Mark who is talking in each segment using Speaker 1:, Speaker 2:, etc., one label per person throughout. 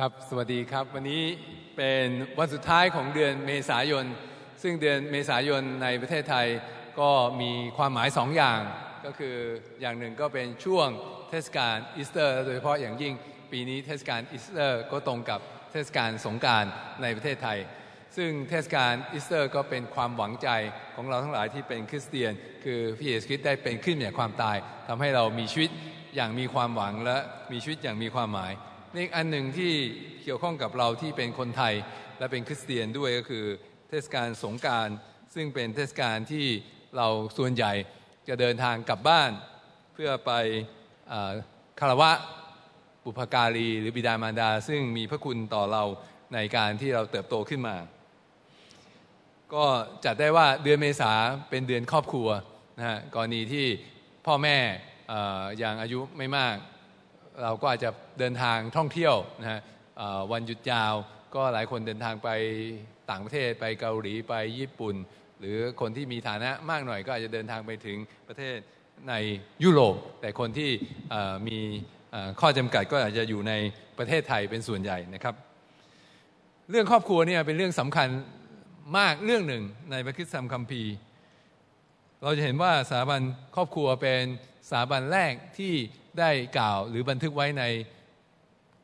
Speaker 1: ครับ สวัสดีครับ วันนี้เป็นวันสุดท้ายของเดือนเมษายน ซึ่งเดือนเมษายนในประเทศไทยก็มีความหมายสองอย่าง ก็คืออย่างหนึ่งก็เป็นช่วงเทศกาลอีสเตอร์ โดยเฉพาะอย่างยิ่งปีนี้เทศกาลอีสเตอร์ ก็ตรงกับเทศกาลสงกรานต์ในประเทศไทย ซึ่งเทศกาลอีสเตอร์ ก็เป็นความหวังใจของเราทั้งหลายที่เป็นคริสเตียน คือพระเยซูคริสต์ได้เป็นขึ้นจากความตายทำให้เรามีชีวิตอย่างมีความหวังและมีชีวิตอย่างมีความหมาย นี่อีกอันหนึ่งที่เกี่ยวข้องกับเราที่เป็นคนไทยและเป็นคริสเตียนด้วยก็คือ เทศกาลสงการซึ่งเป็นเทศกาลที่เราส่วนใหญ่จะเดินทางกลับบ้าน เพื่อไปคารวะบุพการีหรือบิดามารดา ซึ่งมีพระคุณต่อเราในการที่เราเติบโตขึ้นมา ก็จัดได้ว่าเดือนเมษาเป็นเดือนครอบครัวนะฮะกรณีที่พ่อแม่ย่างอายุไม่มาก เราก็อาจจะเดินทางท่องเที่ยวนะฮะวันหยุดยาวก็หลายคนเดินทางไปต่างประเทศไปเกาหลีไปญี่ปุ่น หรือคนที่มีฐานะมากหน่อยก็อาจจะเดินทางไปถึงประเทศในยุโรป แต่คนที่มีข้อจำกัดก็อาจจะอยู่ในประเทศไทยเป็นส่วนใหญ่นะครับ เรื่องครอบครัวเนี่ยเป็นเรื่องสำคัญมากเรื่องหนึ่งในพระคิดธรรมคัมภีร์ เราจะเห็นว่าสถาบันครอบครัวเป็น สถาบันแรกที่ได้กล่าวหรือบันทึกไว้ใน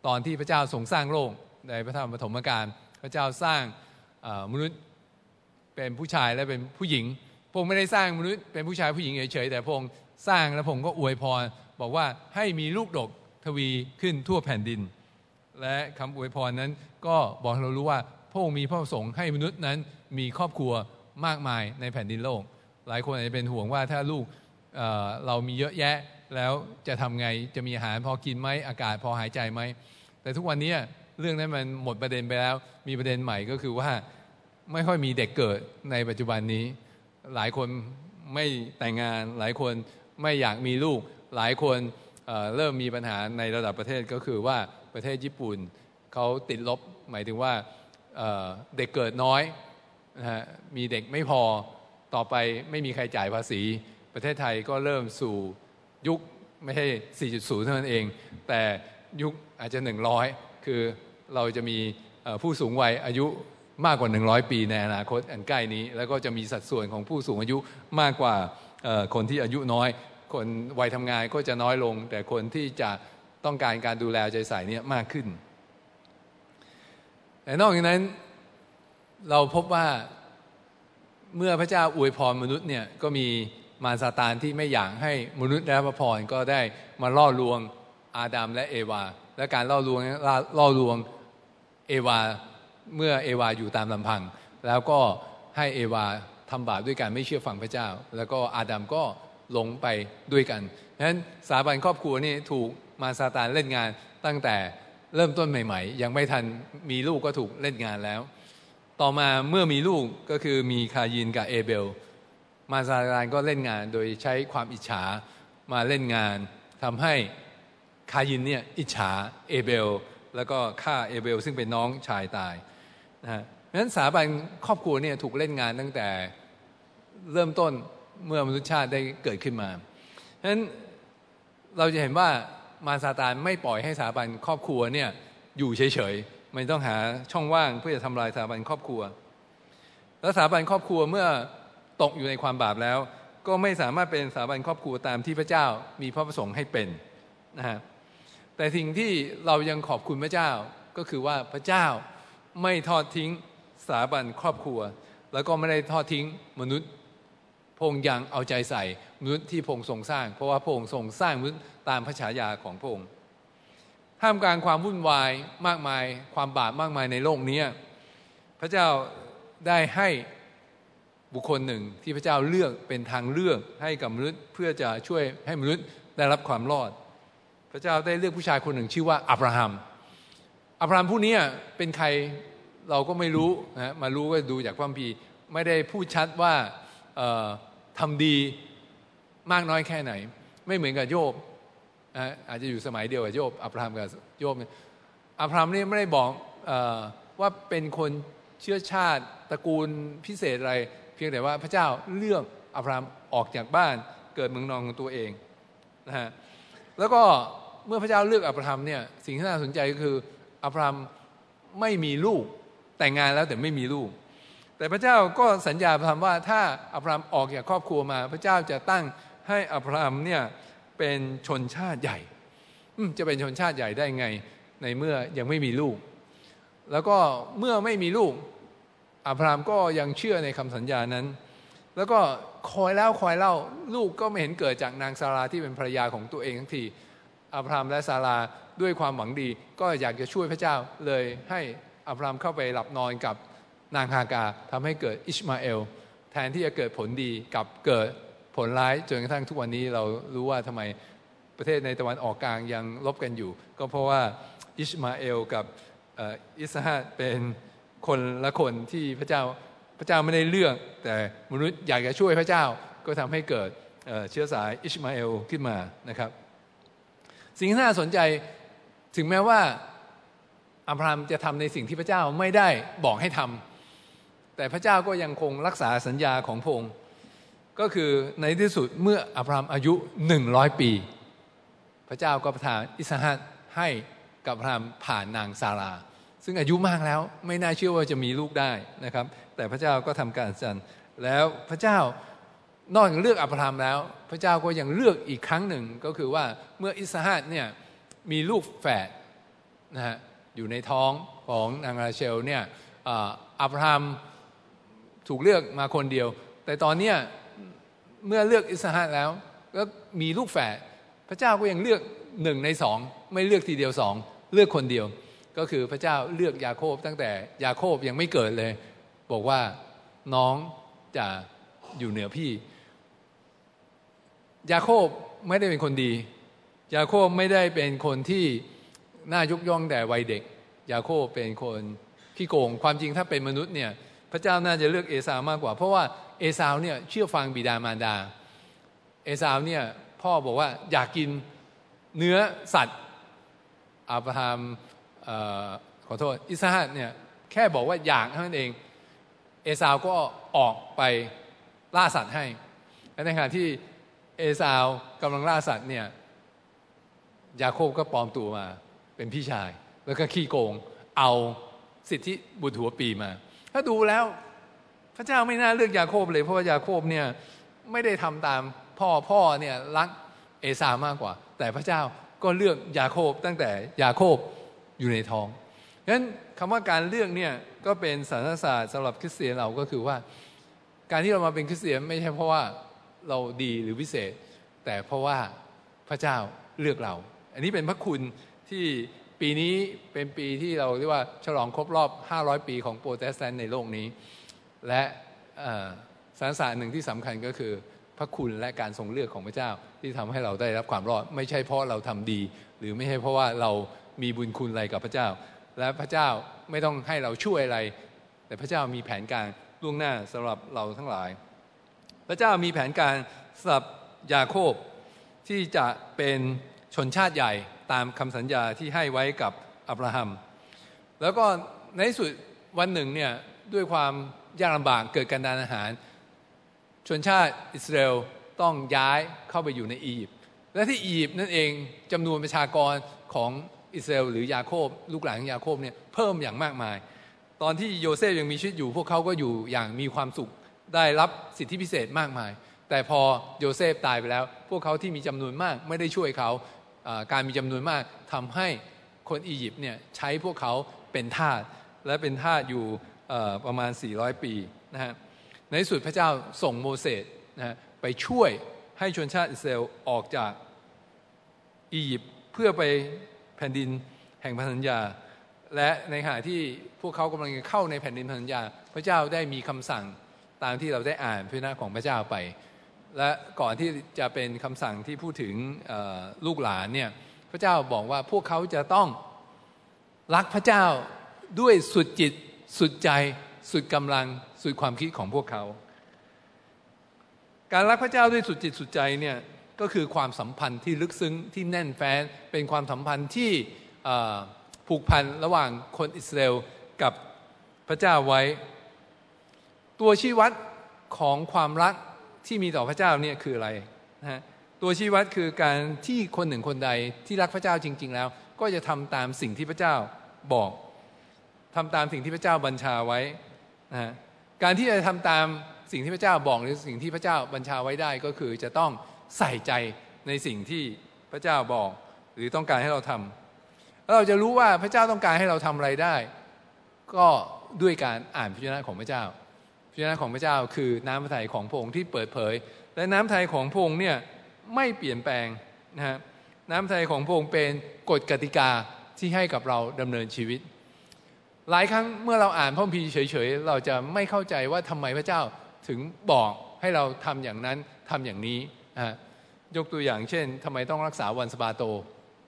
Speaker 1: ตอนที่พระเจ้าทรงสร้างโลกในพระธรรมปฐมกาลพระเจ้าสร้างมนุษย์เป็นผู้ชายและเป็นผู้หญิงพง์ไม่ได้สร้างมนุษย์เป็นผู้ชายผู้หญิงเฉยๆแต่พง์สร้างและพง์ก็อวยพรบอกว่าให้มีลูกดกทวีขึ้นทั่วแผ่นดิน และคำอวยพรนั้นก็บอกเรารู้ว่าพระองค์มีพระประสงค์ให้มนุษย์นั้นมีครอบครัวมากมายในแผ่นดินโลก หลายคนอาจจะเป็นห่วงว่าถ้าลูก เเรามีเยอะแยะแล้วจะทำไงจะมีอาหารพอกินไหมอากาศพอหายใจไหม แต่ทุกวันนี้เรื่องนั้นมันหมดประเด็นไปแล้ว มีประเด็นใหม่ก็คือว่าไม่ค่อยมีเด็กเกิดในปัจจุบันนี้ หลายคนไม่แต่งงาน หลายคนไม่อยากมีลูก หลายคนเเริ่มมีปัญหาในระดับประเทศก็คือว่าประเทศญี่ปุ่นเขาติดลบหมายถึงว่าเเด็กเกิดน้อยนะฮะมีเด็กไม่พอต่อไปไม่มีใครจ่ายภาษี ประเทศไทยก็เริ่มสู่ยุคไม่ใช่ 4.0 เท่านั้นเอง แต่ยุคอาจจะ 100 คือเราจะมีผู้สูงวัยอายุมากกว่า 100 ปีในอนาคตอันใกล้นี้ แล้วก็จะมีสัดส่วนของผู้สูงอายุมากกว่าคนที่อายุน้อย คนวัยทำงานก็จะน้อยลง แต่คนที่จะต้องการการดูแลใจใส่เนี่ยมากขึ้น แต่นอกจากนั้นเราพบว่าเมื่อพระเจ้าอวยพรมนุษย์เนี่ยก็มี มารซาตานที่ไม่อยากให้มนุษย์ได้พระพรก็ได้มาล่อลวงอาดัมและเอวา และการล่อลวงล่อลวงเอวาเมื่อเอวาอยู่ตามลำพัง แล้วก็ให้เอวาทำบาปด้วยการไม่เชื่อฟังพระเจ้า แล้วก็อาดัมก็หลงไปด้วยกันฉะนั้นสาบันครอบครัวนี่ถูกมารซาตานเล่นงานตั้งแต่เริ่มต้นใหม่ ๆ ยังไม่ทันมีลูกก็ถูกเล่นงานแล้ว ต่อมาเมื่อมีลูกก็คือมีคายินกับเอเบล มาซาตานก็เล่นงานโดยใช้ความอิจฉามาเล่นงานทำให้คายินเนี่ยอิจฉาเอเบล แล้วก็ฆ่าเอเบล ซึ่งเป็นน้องชายตายนะฮะเพราะฉะนั้นสถาบันครอบครัวเนี่ยถูกเล่นงานตั้งแต่เริ่มต้นเมื่อมนุษยชาติได้เกิดขึ้นมาเพราะฉะนั้นเราจะเห็นว่ามาซาตานไม่ปล่อยให้สถาบันครอบครัวเนี่ยอยู่เฉยๆ มันต้องหาช่องว่างเพื่อจะทำลายสถาบันครอบครัว แล้วสถาบันครอบครัวเมื่อ ตกอยู่ในความบาปแล้ว ก็ไม่สามารถเป็นสถาบันครอบครัวตามที่พระเจ้ามีพระประสงค์ให้เป็นนะฮะแต่สิ่งที่เรายังขอบคุณพระเจ้าก็คือว่าพระเจ้าไม่ทอดทิ้งสถาบันครอบครัว แล้วก็ไม่ได้ทอดทิ้งมนุษย์พงยังเอาใจใส่มนุษย์ที่พงทรงสร้าง เพราะว่าพงทรงสร้างมนุษย์ตามพระฉายาของพงท่ามกลางความวุ่นวายมากมาย ความบาปมากมายในโลกนี้พระเจ้าได้ให้ บุคคลหนึ่งที่พระเจ้าเลือกเป็นทางเลือกให้กับมนุษย์เพื่อจะช่วยให้มนุษย์ได้รับความรอด พระเจ้าได้เลือกผู้ชายคนหนึ่งชื่อว่าอับราฮัมอับราฮัมผู้นี้เป็นใครเราก็ไม่รู้นะมารู้ก็ดูจากความพีไม่ได้พูดชัดว่าทำดีมากน้อยแค่ไหน ไม่เหมือนกับโยบอาจจะอยู่สมัยเดียวกับโยบอับราฮัมกับโยบอับราฮัมนี่ไม่ได้บอกว่าเป็นคนเชื้อชาติตระกูลพิเศษอะไร พียงแต่ว่าพระเจ้าเลือกอับรามออกจากบ้านเกิดเมืองนองของตัวเองนะฮะแล้วก็เมื่อพระเจ้าเลือกอับราฮัมเนี่ยสิ่งที่น่าสนใจก็คืออับราฮัมไม่มีลูกแต่งงานแล้วแต่ไม่มีลูก แต่พระเจ้าก็สัญญาอับราฮัมว่าถ้าอับราฮัมออกจากครอบครัวมา พระเจ้าจะตั้งให้อับราฮัมเนี่ยเป็นชนชาติใหญ่จะเป็นชนชาติใหญ่ได้ไงในเมื่อยังไม่มีลูก แล้วก็เมื่อไม่มีลูก อับราฮัมก็ยังเชื่อในคำสัญญานั้น แล้วก็คอยแล้วคอยเล่าลูกก็ไม่เห็นเกิดจากนางซาราที่เป็นภรรยาของตัวเองทั้งทีอับราฮัมและซาราด้วยความหวังดี ก็อยากจะช่วยพระเจ้าเลยให้อับราฮัมเข้าไปหลับนอนกับนางฮากาทำให้เกิดอิชมาเอล แทนที่จะเกิดผลดีกับเกิดผลร้ายจนกระทั่งทุกวันนี้เรารู้ว่าทำไมประเทศในตะวันออกกลางยังลบกันอยู่ ก็เพราะว่าอิชมาเอลกับอิสฮาเป็น คนละคนที่พระเจ้าพระเจ้าไม่ได้เลือก แต่มนุษย์อยากจะช่วยพระเจ้าก็ทำให้เกิดเชื้อสายอิชมาเอลขึ้นมานะครับ สิ่งที่น่าสนใจถึงแม้ว่าอับราฮัมจะทำในสิ่งที่พระเจ้าไม่ได้บอกให้ทำแต่พระเจ้าก็ยังคงรักษาสัญญาของพระองค์ก็คือในที่สุดเมื่ออับราฮัมอายุหนึ่งร้อยปี พระเจ้าก็ประทานอิสหัตให้กับอับราฮัมผ่านนางซารา ซึ่งอายุมากแล้วไม่น่าเชื่อว่าจะมีลูกได้นะครับ แต่พระเจ้าก็ทำการสันแล้วพระเจ้านอกจากเลือกอับราฮัมแล้ว พระเจ้าก็ยังเลือกอีกครั้งหนึ่งก็คือว่าเมื่ออิสหัตเนี่ยมีลูกแฝดนะฮะอยู่ในท้องของนางราเชลเนี่ยอับราฮัมถูกเลือกมาคนเดียว แต่ตอนเนี้เมื่อเลือกอิสหัตแล้วก็มีลูกแฝดพระเจ้าก็ยังเลือกหนึ่งในสองไม่เลือกทีเดียวสองเลือกคนเดียว ก็คือพระเจ้าเลือกยาโคบตั้งแต่ยาโคบยังไม่เกิดเลย บอกว่าน้องจะอยู่เหนือพี่ ยาโคบไม่ได้เป็นคนดี ยาโคบไม่ได้เป็นคนที่น่ายกย่องแต่วัยเด็ก ยาโคบเป็นคนขี้โกง ความจริงถ้าเป็นมนุษย์เนี่ยพระเจ้าน่าจะเลือกเอสาวมากกว่า เพราะว่าเอสาวเนี่ยเชื่อฟังบิดามารดา เอสาวเนี่ยพ่อบอกว่าอยากกินเนื้อสัตว์อับราฮัม ขอโทษอิสฮัดเนี่ยแค่บอกว่าอยากเท่านั้นเอง เอสาวก็ออกไปล่าสัตว์ให้และในขณะที่เอสาวกำลังล่าสัตว์เนี่ยยาโคบก็ปลอมตัวมา เป็นพี่ชาย แล้วก็ขี้โกงเอาสิทธิบุตรหัวปีมา ถ้าดูแล้วพระเจ้าไม่น่าเลือกยาโคบเลย เพราะว่ายาโคบเนี่ยไม่ได้ทำตามพ่อพ่อเนี่ยรักเอสามากกว่า แต่พระเจ้าก็เลือกยาโคบตั้งแต่ยาโคบ อยู่ในท้องฉะนั้นคำว่าการเลือกเนี่ยก็เป็นสารศาสตร์สำหรับคริสเตียนเราก็คือว่า การที่เรามาเป็นคริสเตียนไม่ใช่เพราะว่าเราดีหรือวิเศษ แต่เพราะว่าพระเจ้าเลือกเรา อันนี้เป็นพระคุณที่ปีนี้เป็นปีที่เราเรียกว่าฉลองครบรอบ 500 ปีของโปรเตสแตนต์ในโลกนี้ และสารศาสตร์หนึ่งที่สำคัญก็คือ พระคุณและการทรงเลือกของพระเจ้าที่ทำให้เราได้รับความรอด ไม่ใช่เพราะเราทำดี หรือไม่ใช่เพราะว่าเรา มีบุญคุณอะไรกับพระเจ้า และพระเจ้าไม่ต้องให้เราช่วยอะไร แต่พระเจ้ามีแผนการล่วงหน้าสำหรับเราทั้งหลาย พระเจ้ามีแผนการสำหรับยาโคบที่จะเป็นชนชาติใหญ่ตามคำสัญญาที่ให้ไว้กับอับราฮัม แล้วก็ในสุดวันหนึ่งเนี่ยด้วยความยากลำบากเกิดการดานอาหาร ชนชาติอิสราเอลต้องย้ายเข้าไปอยู่ในอียิปต์และที่อียิปต์นั่นเองจำนวนประชากรของ อิสราเอลหรือยาโคบลูกหลานของยาโคบเนี่ยเพิ่มอย่างมากมาย ตอนที่โยเซฟยังมีชีวิตอยู่ พวกเขาก็อยู่อย่างมีความสุขได้รับสิทธิพิเศษมากมาย แต่พอโยเซฟตายไปแล้ว พวกเขาที่มีจำนวนมากไม่ได้ช่วยเขาการมีจำนวนมากทำให้คนอียิปต์เนี่ยใช้พวกเขาเป็นทาสและเป็นทาสอยู่ประมาณ 400 ปีนะฮะในสุดพระเจ้าส่งโมเสสนะฮะไปช่วยให้ชนชาติอิสราเอลออกจากอียิปต์เพื่อไป แผ่นดินแห่งพันธัญญา และในขณะที่พวกเขากำลังจะเข้าในแผ่นดินพันธัญญา พระเจ้าได้มีคำสั่งตามที่เราได้อ่านพระนาของพระเจ้าไป และก่อนที่จะเป็นคำสั่งที่พูดถึงลูกหลานเนี่ยพระเจ้าบอกว่าพวกเขาจะต้องรักพระเจ้าด้วยสุดจิตสุดใจสุดกำลังสุดความคิดของพวกเขา การรักพระเจ้าด้วยสุดจิตสุดใจเนี่ย ก็คือความสัมพันธ์ที่ลึกซึ้งที่แน่นแฟ้นเป็นความสัมพันธ์ที่ผูกพันระหว่างคนอิสราเอลกับพระเจ้าไว้ ตัวชี้วัดของความรักที่มีต่อพระเจ้าเนี่ยคืออะไรนะฮะตัวชี้วัดคือการที่คนหนึ่งคนใดที่รักพระเจ้าจริง ๆ แล้ว ก็จะทำตามสิ่งที่พระเจ้าบอกทำตามสิ่งที่พระเจ้าบัญชาไว้นะการที่จะทำตามสิ่งที่พระเจ้าบอกหรือสิ่งที่พระเจ้าบัญชาไว้ได้ก็คือจะต้อง ใส่ใจในสิ่งที่พระเจ้าบอกหรือต้องการให้เราทำแล้วเราจะรู้ว่าพระเจ้าต้องการให้เราทำอะไรได้ ก็ด้วยการอ่านพระชนะของพระเจ้าพระชนะของพระเจ้าคือน้ำพระทัยของพระองค์ที่เปิดเผย และน้ำพระทัยของพระองค์เนี่ยไม่เปลี่ยนแปลงนะฮะน้ำพระทัยของพระองค์เป็นกฎกติกาที่ให้กับเราดำเนินชีวิต หลายครั้งเมื่อเราอ่านพระคัมภีร์เฉยๆ เราจะไม่เข้าใจว่าทำไมพระเจ้าถึงบอกให้เราทำอย่างนั้นทำอย่างนี้ นะฮะยกตัวอย่างเช่นทำไมต้องรักษาวันสบาโต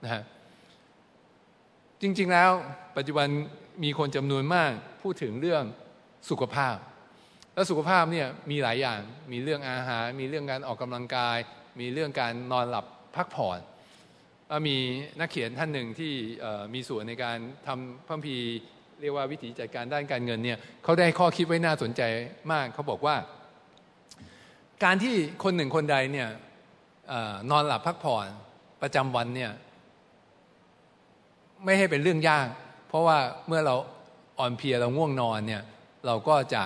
Speaker 1: นะฮะจริงๆแล้วปัจจุบันมีคนจำนวนมากพูดถึงเรื่องสุขภาพ แล้วสุขภาพเนี่ยมีหลายอย่างมีเรื่องอาหาร มีเรื่องการออกกำลังกาย มีเรื่องการนอนหลับพักผ่อนมีนักเขียนท่านหนึ่งที่มีส่วนในการทำพัมพีเรียกว่าวิธีจัดการด้านการเงินเนี่ยเขาได้ข้อคิดไว้น่าสนใจมากเขาบอกว่า การที่คนหนึ่งคนใดเนี่ยนอนหลับพักผ่อนประจำวันเนี่ยไม่ให้เป็นเรื่องยาก เพราะว่าเมื่อเราอ่อนเพลียเราง่วงนอนเนี่ยเราก็จะ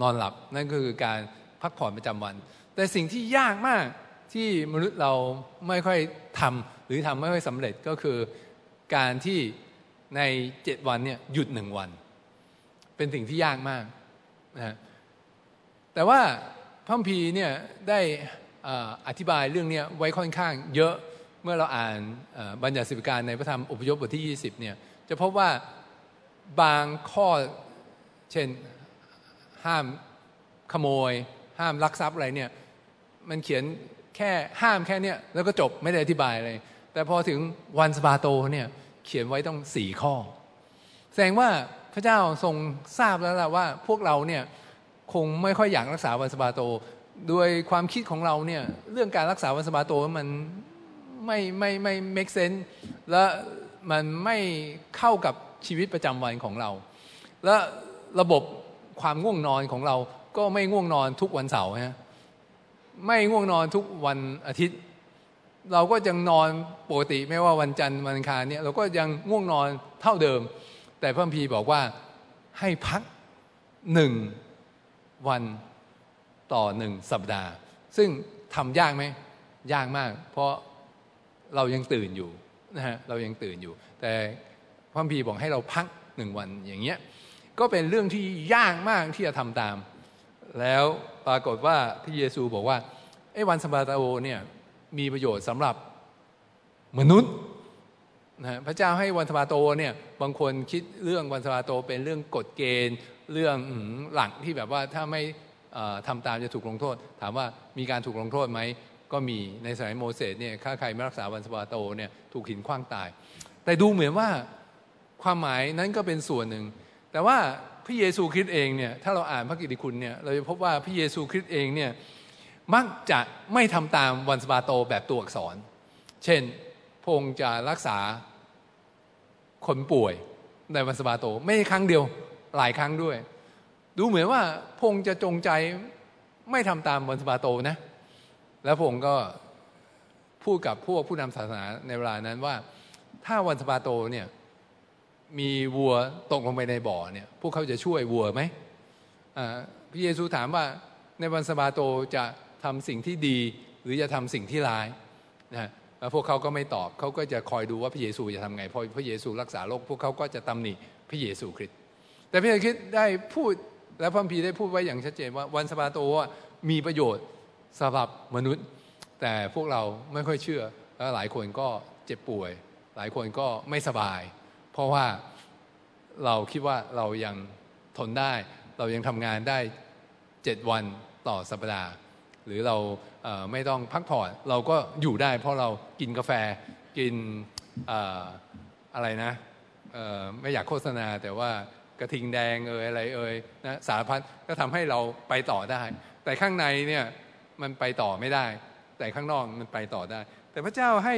Speaker 1: นอนหลับนั่นก็คือการพักผ่อนประจำวัน แต่สิ่งที่ยากมากที่มนุษย์เราไม่ค่อยทำหรือทำไม่ค่อยสำเร็จก็คือการที่ในเจ็ดวันเนี่ยหยุดหนึ่งวัน เป็นสิ่งที่ยากมากนะแต่ว่า พระพีเนี่ยได้อธิบายเรื่องนี้ไว้ค่อนข้างเยอะเมื่อเราอ่านบัญญัติสิบการในพระธรรมอพยพบทที่ 20เนี่ยจะพบว่าบางข้อเช่นห้ามขโมย ห้ามลักทรัพย์อะไรเนี่ยมันเขียนแค่ห้ามแค่เนี้ยแล้วก็จบไม่ได้อธิบายเลยแต่พอถึงวันสบาโตเนี่ยเขียนไว้ต้องสี่ข้อ แสดงว่าพระเจ้าทรงทราบแล้วล่ะว่าพวกเราเนี่ย คงไม่ค่อยอยากรักษาวันสบาโตด้วยความคิดของเราเนี่ยเรื่องการรักษาวันสบาโตมันไม่ไม่ไม่ make sense และมันไม่เข้ากับชีวิตประจำวันของเรา และระบบความง่วงนอนของเราก็ไม่ง่วงนอนทุกวันเสาร์ฮะไม่ง่วงนอนทุกวันอาทิตย์ เราก็ยังนอนปกติไม่ว่าวันจันทร์วันอังคารเนี่ยเราก็ยังง่วงนอนเท่าเดิม แต่พระพีบอกว่าให้พักหนึ่ง วันต่อหนึ่งสัปดาห์ ซึ่งทำยากไหมยากมาก เพราะเรายังตื่นอยู่นะฮะเรายังตื่นอยู่ แต่พระพีบอกให้เราพักหนึ่งวันอย่างเงี้ยก็เป็นเรื่องที่ยากมากที่จะทำตาม แล้วปรากฏว่าพระเยซูบอกว่าไอ้วันสบาโตเนี่ยมีประโยชน์สำหรับมนุษย์นะพระเจ้าให้วันสบาโตเนี่ยบางคนคิดเรื่องวันสบาโตเป็นเรื่องกฎเกณฑ์ เรื่องหลักที่แบบว่าถ้าไม่ทำตามจะถูกลงโทษ ถามว่ามีการถูกลงโทษไหมก็มีในสมัยโมเสสเนี่ยถ้าใครไม่รักษาวันสบาโตเนี่ยถูกหินคว้างตาย แต่ดูเหมือนว่าความหมายนั้นก็เป็นส่วนหนึ่ง แต่ว่าพระเยซูคริสต์เองเนี่ยถ้าเราอ่านพระกิตติคุณเนี่ยเราจะพบว่าพระเยซูคริสต์เองเนี่ยมักจะไม่ทำตามวันสบาโตแบบตัวอักษร เช่นพงจะรักษาคนป่วยในวันสบาโต ไม่ครั้งเดียว หลายครั้งด้วย ดูเหมือนว่าพงจะจงใจไม่ทำตามวันสบาโตนะ แล้วพงก็พูดกับพวกผู้นำศาสนาในเวลานั้นว่า ถ้าวันสบาโตเนี่ยมีวัวตกลงไปในบ่อเนี่ย พวกเขาจะช่วยวัวไหมพระเยซูถามว่าในวันสบาโตจะทำสิ่งที่ดีหรือจะทำสิ่งที่ร้ายนะแล้วพวกเขาก็ไม่ตอบเขาก็จะคอยดูว่าพระเยซูจะทำไงพอพระเยซูรักษาโรคพวกเขาก็จะตำหนิพระเยซูคริสต์ แต่พระเยซูคริสต์ได้พูดและพระพีได้พูดไว้อย่างชัดเจนว่าวันสบาโตมีประโยชน์สำหรับมนุษย์ แต่พวกเราไม่ค่อยเชื่อ แล้วหลายคนก็เจ็บป่วย หลายคนก็ไม่สบาย เพราะว่าเราคิดว่าเรายังทนได้ เรายังทำงานได้เจ็ดวันต่อสัปดาห์ หรือเราไม่ต้องพักผ่อนเราก็อยู่ได้ เพราะเรากินกาแฟกินอะไรนะไม่อยากโฆษณาแต่ว่า กระทิงแดงเอ่ยอะไรเอ่ยนะสารพัดก็ทำให้เราไปต่อได้ แต่ข้างในเนี่ยมันไปต่อไม่ได้ แต่ข้างนอกมันไปต่อได้ แต่พระเจ้าให้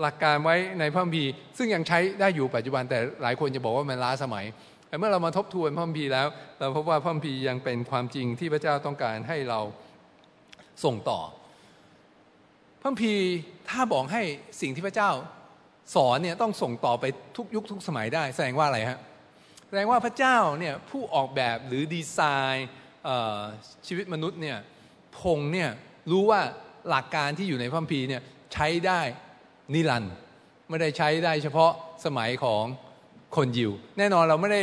Speaker 1: หลักการไว้ในพระคัมภีร์ซึ่งยังใช้ได้อยู่ปัจจุบันแต่หลายคนจะบอกว่ามันล้าสมัย แต่เมื่อเรามาทบทวนพระคัมภีร์แล้ว เราพบว่าพระคัมภีร์ยังเป็นความจริงที่พระเจ้าต้องการให้เราส่งต่อพระคัมภีร์ถ้าบอกให้สิ่งที่พระเจ้าสอนเนี่ยต้องส่งต่อไปทุกยุคทุกสมัยได้ แสดงว่าอะไรฮะ แสดงว่าพระเจ้าเนี่ยผู้ออกแบบหรือดีไซน์ชีวิตมนุษย์เนี่ยพงเนี่ยรู้ว่าหลักการที่อยู่ในพระคัมภีร์เนี่ยใช้ได้นิรันด์ไม่ได้ใช้ได้เฉพาะสมัยของคนยิว แน่นอนเราไม่ได้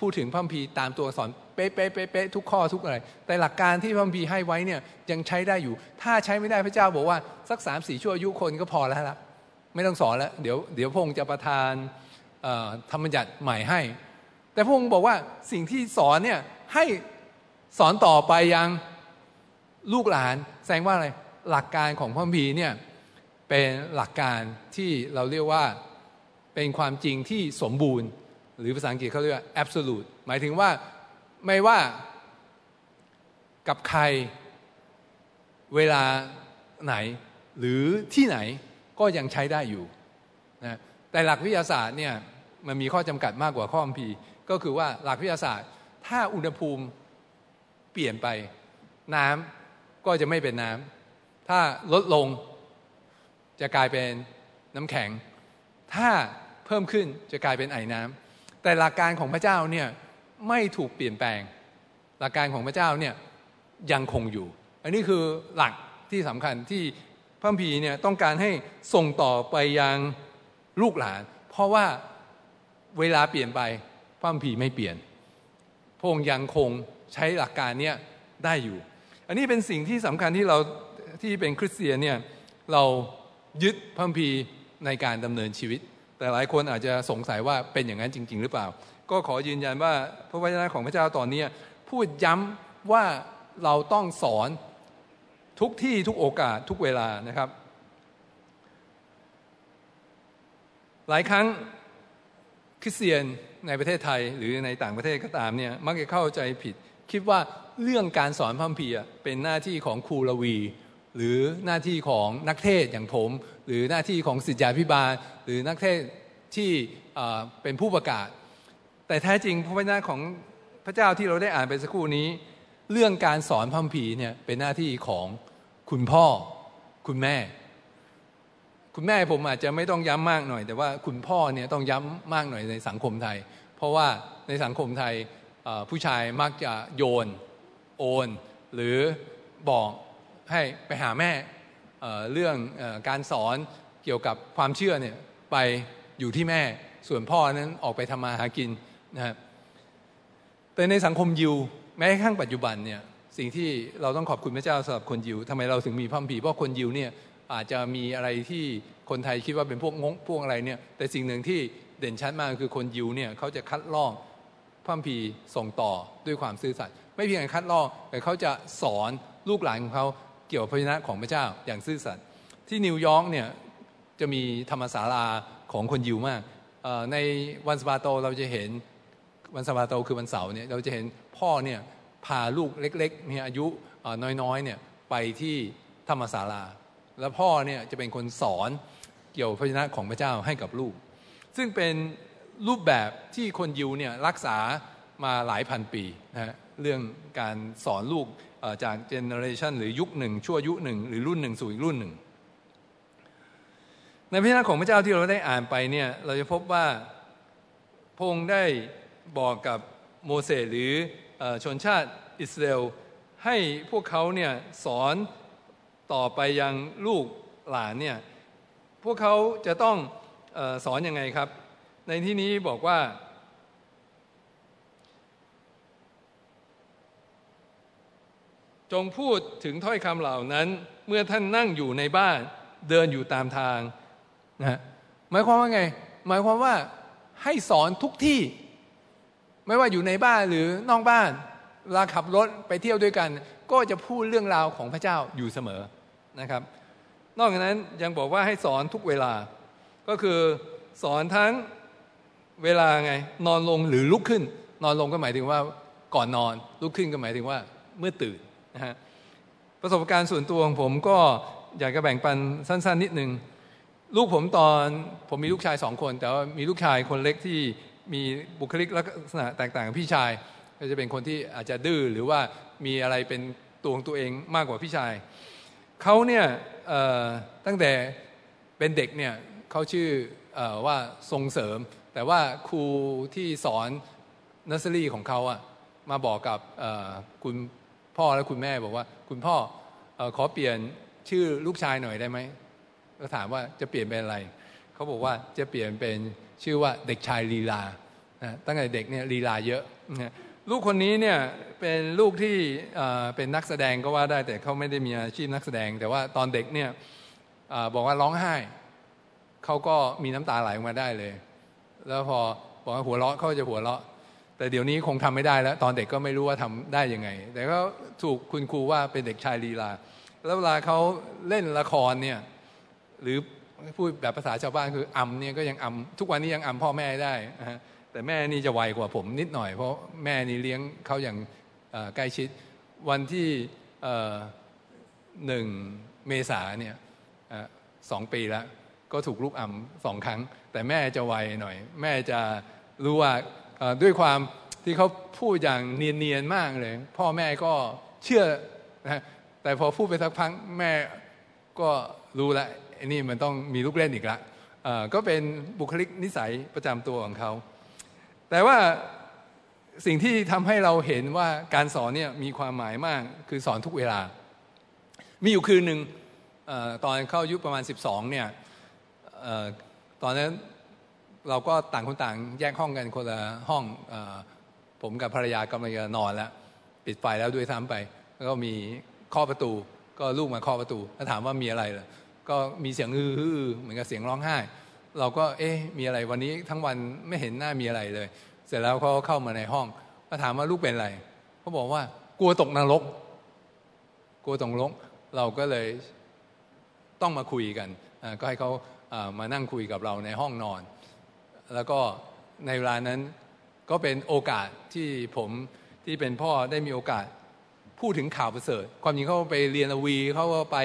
Speaker 1: พูดถึงพระคัมภีร์ตามตัวสอนเป๊ะเป๊ะเป๊ะทุกข้อทุกอะไร แต่หลักการที่พระคัมภีร์ให้ไว้เนี่ยยังใช้ได้อยู่ ถ้าใช้ไม่ได้พระเจ้าบอกว่าสักสามสี่ชั่วอายุคนก็พอแล้วละไม่ต้องสอนแล้ว เดี๋ยวเดี๋ยวพงจะประทานธรรมจัดใหม่ให้ แต่พงบอกว่าสิ่งที่สอนเนี่ยให้สอนต่อไปยังลูกหลานแสดงว่าอะไรหลักการของพระคัมภีเนี่ยเป็นหลักการที่เราเรียกว่าเป็นความจริงที่สมบูรณ์ หรือภาษาอังกฤษเขาเรียกว่า absolute หมายถึงว่าไม่ว่ากับใครเวลาไหนหรือที่ไหนก็ยังใช้ได้อยู่นะแต่หลักวิทยาศาสตร์เนี่ยมันมีข้อจำกัดมากกว่าข้อคัมภีร์ ก็คือว่าหลักวิทยาศาสตร์ ถ้าอุณหภูมิเปลี่ยนไปน้ำก็จะไม่เป็นน้ำถ้าลดลงจะกลายเป็นน้ำแข็ง ถ้าเพิ่มขึ้นจะกลายเป็นไอ้น้ำแต่หลักการของพระเจ้าเนี่ยไม่ถูกเปลี่ยนแปลง หลักการของพระเจ้าเนี่ยยังคงอยู่ อันนี้คือหลักที่สำคัญที่พระพีเนี่ยต้องการให้ส่งต่อไปยังลูกหลาน เพราะว่าเวลาเปลี่ยนไป พระพีไม่เปลี่ยน พระองค์ยังคงใช้หลักการเนี่ยได้อยู่ อันนี้เป็นสิ่งที่สำคัญที่เราที่เป็นคริสเตียนเนี่ยเรายึดพระพีในการดำเนินชีวิต แต่หลายคนอาจจะสงสัยว่าเป็นอย่างนั้นจริง ๆ หรือเปล่า ก็ขอยืนยันว่าพระวจนะของพระเจ้าตอนนี้พูดย้ำว่าเราต้องสอนทุกที่ทุกโอกาสทุกเวลานะครับ หลายครั้ง คริสเตียนในประเทศไทยหรือในต่างประเทศก็ตามเนี่ยมักจะเข้าใจผิด คิดว่าเรื่องการสอนพระคัมภีร์เป็นหน้าที่ของครูลวี หรือหน้าที่ของนักเทศอย่างผม หรือหน้าที่ของศิษยาพิบาล หรือนักเทศที่เป็นผู้ประกาศ แต่แท้จริงพระวจนะของพระเจ้าที่เราได้อ่านไปสักครู่นี้ เรื่องการสอนพระคัมภีร์เนี่ยเป็นหน้าที่ของคุณพ่อคุณแม่ คุณแม่ผมอาจจะไม่ต้องย้ำมากหน่อย แต่ว่าคุณพ่อเนี่ยต้องย้ำมากหน่อยในสังคมไทย เพราะว่าในสังคมไทยผู้ชายมักจะโยนโอน หรือบอกให้ไปหาแม่เรื่องการสอนเกี่ยวกับความเชื่อเนี่ยไปอยู่ที่แม่ส่วนพ่อนั้นออกไปทำมาหากินนะครับแต่ในสังคมยิวแม้กระทั่งปัจจุบันเนี่ยสิ่งที่เราต้องขอบคุณพระเจ้าสำหรับคนยิวทำไมเราถึงมีพระผีเพราะคนยิวเนี่ย อาจจะมีอะไรที่คนไทยคิดว่าเป็นพวกงงพวกอะไรเนี่ย แต่สิ่งหนึ่งที่เด่นชัดมากคือคนยิวเนี่ยเขาจะคัดลอกพระผีส่งต่อด้วยความซื่อสัตย์ไม่เพียงแต่คัดลอกแต่เขาจะสอนลูกหลานของเขาเกี่ยวกับพระวจนะของพระเจ้าอย่างซื่อสัตย์ที่นิวยอร์กเนี่ยจะมีธรรมศาลาของคนยิวมากในวันสะบาโตเราจะเห็นวันสะบาโตคือวันเสาร์เนี่ยเราจะเห็นพ่อเนี่ยพาลูกเล็กๆเนี่ยอายุน้อยๆเนี่ยไปที่ธรรมศาลา แล้วพ่อเนี่ยจะเป็นคนสอนเกี่ยวพระวจนะของพระเจ้าให้กับลูก ซึ่งเป็นรูปแบบที่คนยิวเนี่ยรักษามาหลายพันปีนะเรื่องการสอนลูกจากเจเนอเรชันหรือยุคหนึ่งชั่วยุคหนึ่งหรือรุ่นหนึ่งสู่อีกรุ่นหนึ่งในพระชนะของพระเจ้าที่เราได้อ่านไปเนี่ยเราจะพบว่าพงค์ได้บอกกับโมเสสหรือชนชาติอิสราเอลให้พวกเขาเนี่ยสอน ต่อไปยังลูกหลานเนี่ยพวกเขาจะต้องอสอนอยังไงครับ ในที่นี้บอกว่า จงพูดถึงถ้อยคำเหล่านั้น เมื่อท่านนั่งอยู่ในบ้านเดินอยู่ตามทางนะหมายความว่าไง หมายความว่าให้สอนทุกที่ ไม่ว่าอยู่ในบ้านหรือนอกบ้านเวลาขับรถไปเที่ยวด้วยกัน ก็จะพูดเรื่องราวของพระเจ้าอยู่เสมอ นะครับ นอกจากนั้นยังบอกว่าให้สอนทุกเวลา ก็คือสอนทั้งเวลาไง นอนลงหรือลุกขึ้น นอนลงก็หมายถึงว่าก่อนนอน ลุกขึ้นก็หมายถึงว่าเมื่อตื่นนะฮะประสบการณ์ส่วนตัวของผมก็อยากจะแบ่งปันสั้น ๆ นิดนึงลูกผมตอนผมมีลูกชายสองคน แต่ว่ามีลูกชายคนเล็กที่มีบุคลิกลักษณะแตกต่างกับพี่ชาย ก็จะเป็นคนที่อาจจะดื้อหรือว่ามีอะไรเป็นตัวของตัวเองมากกว่าพี่ชาย เขาเนี่ยตั้งแต่เป็นเด็กเนี่ยเขาชื่อว่าส่งเสริม แต่ว่าครูที่สอนนัสเซอรี่ของเขาอะมาบอกกับคุณพ่อและคุณแม่บอกว่า คุณพ่อขอเปลี่ยนชื่อลูกชายหน่อยได้ไหมก็ถามว่าจะเปลี่ยนเป็นอะไรเขาบอกว่าจะเปลี่ยนเป็นชื่อว่าเด็กชายลีลาตั้งแต่เด็กเนี่ยลีลาเยอะ ลูกคนนี้เนี่ยเป็นลูกที่เป็นนักแสดงก็ว่าได้แต่เขาไม่ได้มีอาชีพนักแสดง แต่ว่าตอนเด็กเนี่ยบอกว่าร้องไห้เขาก็มีน้ำตาไหลออกมาได้เลย แล้วพอบอกว่าหัวเราะเขาจะหัวเราะ แต่เดี๋ยวนี้คงทำไม่ได้แล้ว ตอนเด็กก็ไม่รู้ว่าทำได้ยังไง แต่ก็ถูกคุณครูว่าเป็นเด็กชายลีลา แล้วเวลาเขาเล่นละครเนี่ยหรือพูดแบบภาษาชาวบ้านคืออำเนี่ยก็ยังอำทุกวันนี้ยังอำพ่อแม่ได้นะฮะ แต่แม่นี่จะไวกว่าผมนิดหน่อย เพราะแม่นี่เลี้ยงเขาอย่างใกล้ชิด วันที่หนึ่งเมษาเนี่ยสองปีแล้ว ก็ถูกลูกอ่ำสองครั้ง แต่แม่จะไวหน่อย แม่จะรู้ว่าด้วยความที่เขาพูดอย่างเนียนๆมากเลย พ่อแม่ก็เชื่อนะแต่พอพูดไปสักพักแม่ก็รู้ล้วไอ้นี่มันต้องมีลูกเล่นอีกละก็เป็นบุคลิกนิสัยประจำตัวของเขา แต่ว่าสิ่งที่ทำให้เราเห็นว่าการสอนเนี่ยมีความหมายมากคือสอนทุกเวลา มีอยู่คืนหนึ่งตอนเข้าอายุประมาณ 12เนี่ยตอนนั้นเราก็ต่างคนต่างแยกห้องกันคนละห้องผมกับภรรยากำลังจะนอนแล้ว ปิดไฟแล้วด้วยซ้ำไป แล้วก็มีข้อประตู ก็ลูกมาข้อประตูแล้วถามว่ามีอะไรล่ะก็มีเสียงฮือเหมือนกับเสียงร้องไห้ เราก็เอ๊ะมีอะไรวันนี้ทั้งวันไม่เห็นหน้ามีอะไรเลย เสร็จแล้วเขาเข้ามาในห้องก็ถามว่าลูกเป็นอะไรเขาบอกว่ากลัวตกนรก กลัวตกนรกเราก็เลยต้องมาคุยกัน ก็ให้เขามานั่งคุยกับเราในห้องนอน แล้วก็ในเวลานั้นก็เป็นโอกาสที่ผมที่เป็นพ่อได้มีโอกาสพูดถึงข่าวประเสริฐ ความจริงเขาไปเรียนอวีเขาก็ไป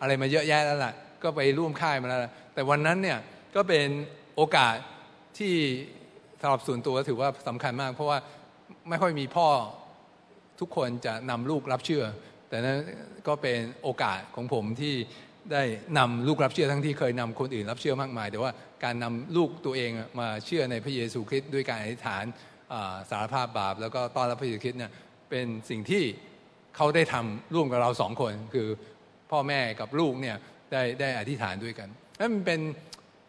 Speaker 1: อะไรมาเยอะแยะแล้วล่ะ ก็ไปร่วมค่ายมาแล้วแต่วันนั้นเนี่ย ก็เป็นโอกาสที่สำหรับส่วนตัวถือว่าสำคัญมาก เพราะว่าไม่ค่อยมีพ่อทุกคนจะนำลูกรับเชื่อ แต่นั้นก็เป็นโอกาสของผมที่ได้นำลูกรับเชื่อทั้งที่เคยนำคนอื่นรับเชื่อมากมาย แต่ว่าการนำลูกตัวเองมาเชื่อในพระเยซูคริสต์ด้วยการอธิษฐานสารภาพบาป แล้วก็ต้อนรับพระเยซูคริสต์เนี่ยเป็นสิ่งที่เขาได้ทำร่วมกับเราสองคน คือพ่อแม่กับลูกเนี่ยได้ได้อธิษฐานด้วยกันนั่นเป็น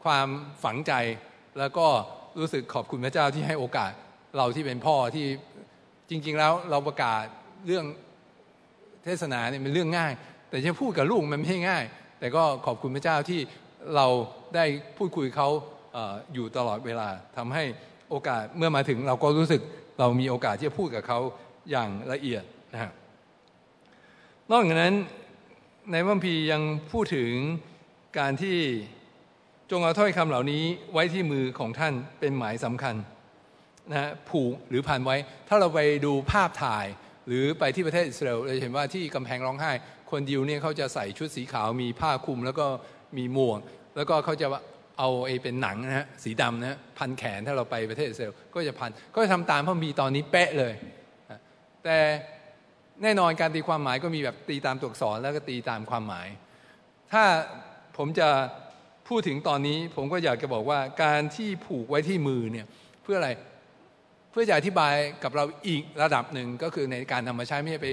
Speaker 1: ความฝังใจ แล้วก็รู้สึกขอบคุณพระเจ้าที่ให้โอกาสเราที่เป็นพ่อที่จริง ๆ แล้วเราประกาศเรื่องเทศนาเนี่ยเป็นเรื่องง่าย แต่จะพูดกับลูกมันไม่ง่าย แต่ก็ขอบคุณพระเจ้าที่เราได้พูดคุยเขาอยู่ตลอดเวลาทำให้โอกาสเมื่อมาถึงเราก็รู้สึกเรามีโอกาสที่จะพูดกับเขาอย่างละเอียดนะฮะนอกจากนั้นในวัมพียังพูดถึงการที่ จงเอาถ้อยคำเหล่านี้ไว้ที่มือของท่านเป็นหมายสำคัญนะผูกหรือผ่านไว้ ถ้าเราไปดูภาพถ่าย หรือไปที่ประเทศอิสราเอลเราเห็นว่าที่กำแพงร้องไห้ คนยิวเนี่ยเขาจะใส่ชุดสีขาวมีผ้าคลุมแล้วก็มีหมวก แล้วก็เขาจะเอาไอ้เป็นหนังนะฮะสีดำนะพันแขนถ้าเราไปประเทศอิสราเอลก็จะพันก็จะทำตามพระมีตอนนี้เป๊ะเลย แต่แน่นอนการตีความหมายก็มีแบบตีตามตัวอักษรแล้วก็ตีตามความหมาย ถ้าผมจะ พูดถึงตอนนี้ผมก็อยากจะบอกว่าการที่ผูกไว้ที่มือเนี่ยเพื่ออะไรเพื่อจะอธิบายกับเราอีกระดับหนึ่งก็คือในการนำมาใช้ไม่ใช่ไป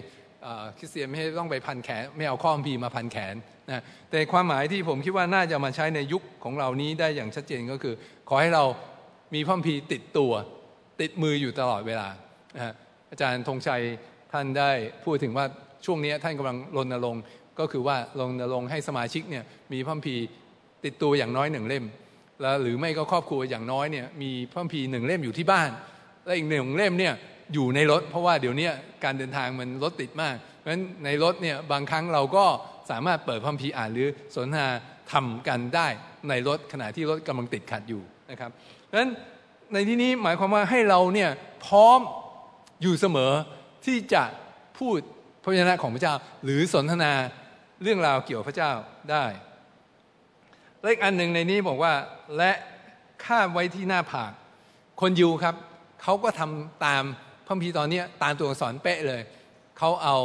Speaker 1: คริสเตียนไม่ใช่ต้องไปพันแขนไม่เอาข้อมพีมาพันแขนนะแต่ความหมายที่ผมคิดว่าน่าจะมาใช้ในยุคของเรานี้ได้อย่างชัดเจนก็คือ ขอให้เรามีพ่อมพีติดตัว ติดมืออยู่ตลอดเวลาอาจารย์ธงชัยท่านได้พูดถึงว่าช่วงนี้ท่านกำลังรณรงค์ก็คือว่ารณรงค์ให้สมาชิกเนี่ยมีพ่อมพี ติดตัวอย่างน้อยหนึ่งเล่ม แล้วหรือไม่ก็ครอบครัวอย่างน้อยเนี่ยมีพระคัมภีร์หนึ่งเล่มอยู่ที่บ้าน และอีกหนึ่งเล่มเนี่ยอยู่ในรถ เพราะว่าเดี๋ยวนี้การเดินทางมันรถติดมากเพราะฉะนั้นในรถเนี่ยบางครั้งเราก็สามารถเปิดพระคัมภีร์อ่านหรือสนทนาทำกันได้ในรถขณะที่รถกำลังติดขัดอยู่นะครับเพราะฉะนั้นในที่นี้หมายความว่าให้เราเนี่ยพร้อมอยู่เสมอที่จะพูดพระวจนะของพระเจ้า หรือสนทนาเรื่องราวเกี่ยวกับพระเจ้าได้ เลขอันหนึ่งในนี้บอกว่าและคาดไว้ที่หน้าผาก คนยูครับเขาก็ทำตามพระพีตอนนี้ตามตัวอักษรเป๊ะเลยเขาเอา